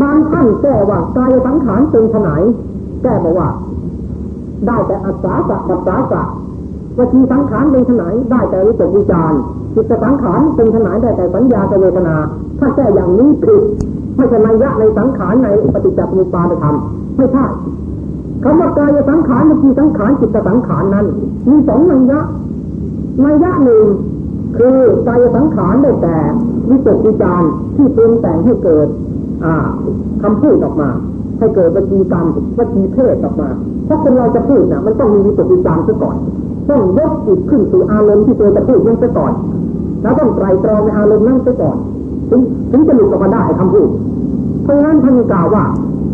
S1: บางท่านแก้ว่ากายสังขารเป็นขนายแก้บอกว่า ได้แต่อัศาสะปัสสาสะ ว่าจีสังขารเป็นขนายได้แต่รู้ตกวิจารจิตสังขารเป็นขนายได้แต่สัญญาเวทนา ถ้าแก้อย่างนี้ผิดไม่ใช่นัยยะในสังขารในปฏิจจสมุปบาทธรรมไม่ใช่คำว่ากายสังขารวจีสังขารจิตสังขารนั้น มีสองนัยยะนัยยะหนึ่งคือกายสังขารได้แต่วิตกวิจารที่ปรุงแต่งให้เกิด อ่าคำพูดออกมา ให้เกิดวจีกรรมวจีเพศออกมาเพราะคนเราจะพูดนะมันต้องมีวิตกวิจารซะก่อน ต้องยกจิตขึ้นสู่อารมณ์ที่ตัวจะพูดนั้นซะก่อน แล้วต้องไตรตรองในอารมณ์นั้นซะก่อน ถึงถึงจะหลุดออกมาได้คำพูด เพราะฉะนั้นท่านกล่าวว่า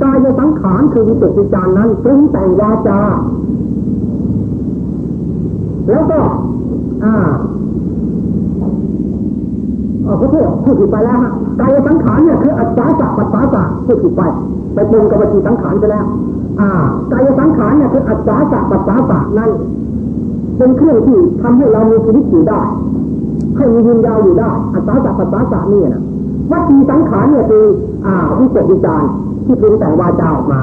S1: กายสังขารคือวิตกวิจารนั้นปรุงแต่งวาจา แล้วก็ อ่าอ๋อขอโทษพูดผิดไปแล้วฮะกายสังขารเนี่ยคืออัศจรรย์ปัสสาสะพูดผิดไปไปปรุงกับวิจีสังขารไปแล้ว อ่ากายสังขารเนี่ยคืออัศจรรย์ปัสสาสะนั่น เป็นเครื่องที่ทำให้เรามีชีวิตอยู่ได้ให้มียืนยาวอยู่ได้อัตตาจักปัสสาสานี่นะวัตถีสังขารเนี่ยคืออ่าวิจวิจารที่ปรุงแต่งวาจาออกมา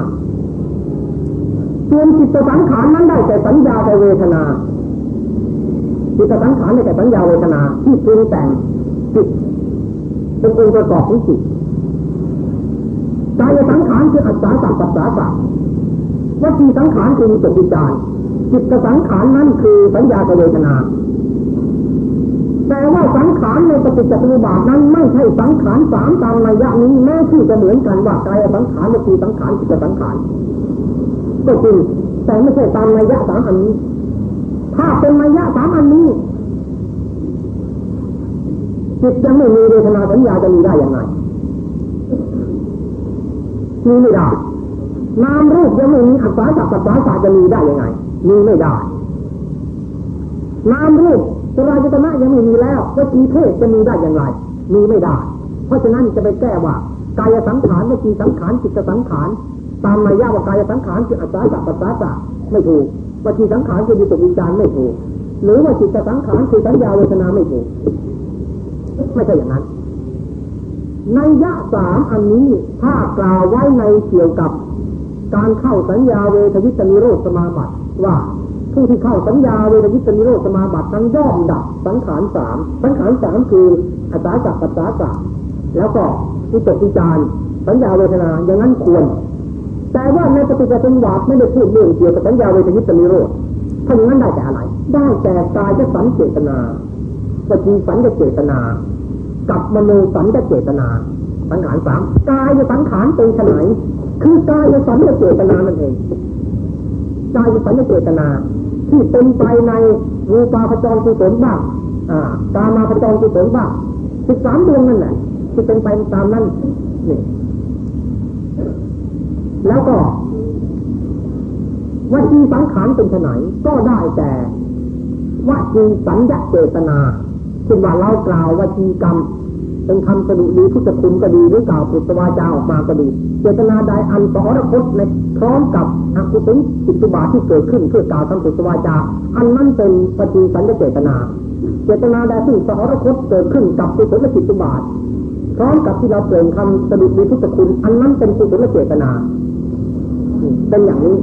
S1: ส่วนจิตสังขารนั้นได้แต่สัญญาแต่เวทนาจิตสังขารได้แต่สัญญาเวทนาที่ปรุงแต่งจิตเป็นองค์ประกอบของจิตกายสังขารคืออัตตาจักปัสสาสาวัตถีสังขารคือวิจวิจาร จิตกสังขารนั้นคือสัญญาเวทนา แต่ว่าสังขารในปฏิจจสมุปบาทนั้นไม่ใช่สังขารสามตามนัยะนี้แม้ที่จะเหมือนกันว่ากายสังขารวิจีสังขารจิตสังขารก็จริงแต่ไม่ใช่ตามนัยะสามอันนี้ ถ้าเป็นนัยะสามอันนี้จิตยังไม่มีเวทนาสัญญาจะมีได้อยังไงมีไม่ได้นามรูปยังไม่มีอัศาสัพพะสาจะมีได้ยังไง มีไม่ได้นามรูปสลายจตนะยังไม่มีแล้ววจีเพศจะมีได้อย่างไร มีไม่ได้ เพราะฉะนั้นจะไปแก้ว่ากายสังขารวจีสังขารจิตสังขารตามมายาว่ากายสังขารคืออัตตาสัพพะสะไม่ถูกวจีสังขารคือวิตกวิจารไม่ถูก หรือว่าจิตสังขารคือสัญญาเวทนาไม่ถูกไม่ใช่อย่างนั้นในยะสามอันนี้ถ้ากล่าวไว้ในเกี่ยวกับ การเข้าสัญญาเวทยิตนิโรธสมาบัติ ว่าผู้ที่เข้าสัญญาเวทวิตนิโรธสมาบัตินั้นย่อมดับสังขารสามสังขารสามคืออาสาจักปัสสาจักแล้วก็วิตกวิจารสัญญาเวทนาอย่างนั้นควร แต่ว่าในปฏิจจสมุปบาทไม่ได้พูดเรื่องเกี่ยวกับสัญญาเวทวิตนิโรธถ้าอย่างนั้นได้แต่อะไร ได้แต่กายจะสันเจตนาวจีสันจะเจตนากับมโนสันจะเจตนา สังขารสามกายจะสังขารเป็นขนายคือกายจะสันจะเจตนานั่นเอง กายสัญญเจตนา ที่เป็นไปในรูปาพจรกุศลบ้างตามาพจรกุศลบ้างสิบสามดวงนั่นแหละที่เป็นไปตามนั้นนี่แล้วก็วจีสังขารเป็นไนก็ได้แต่วจีสัญญาเจตนาเช่นว่าเรากล่าววจีกรรม เป็นคำสดุดีพุทธคุณก็ดีหรือกล่าวปุตวาจาออกมาก็ดีเจตนาใดอันสอรคตในพร้อมกับอกุศลจิตุบาทที่เกิดขึ้นเพื่อกล่าวคำปุตวาจา อันนั้นเป็นปฏิสัญญาเจตนา เจตนาใดที่สอรคตเกิดขึ้นกับกุศลจิตุบาทพร้อมกับที่เราเปล่งคำสดุดีพุทธคุณ อันนั้นเป็นกุศลเจตนา เป็นอย่างนี้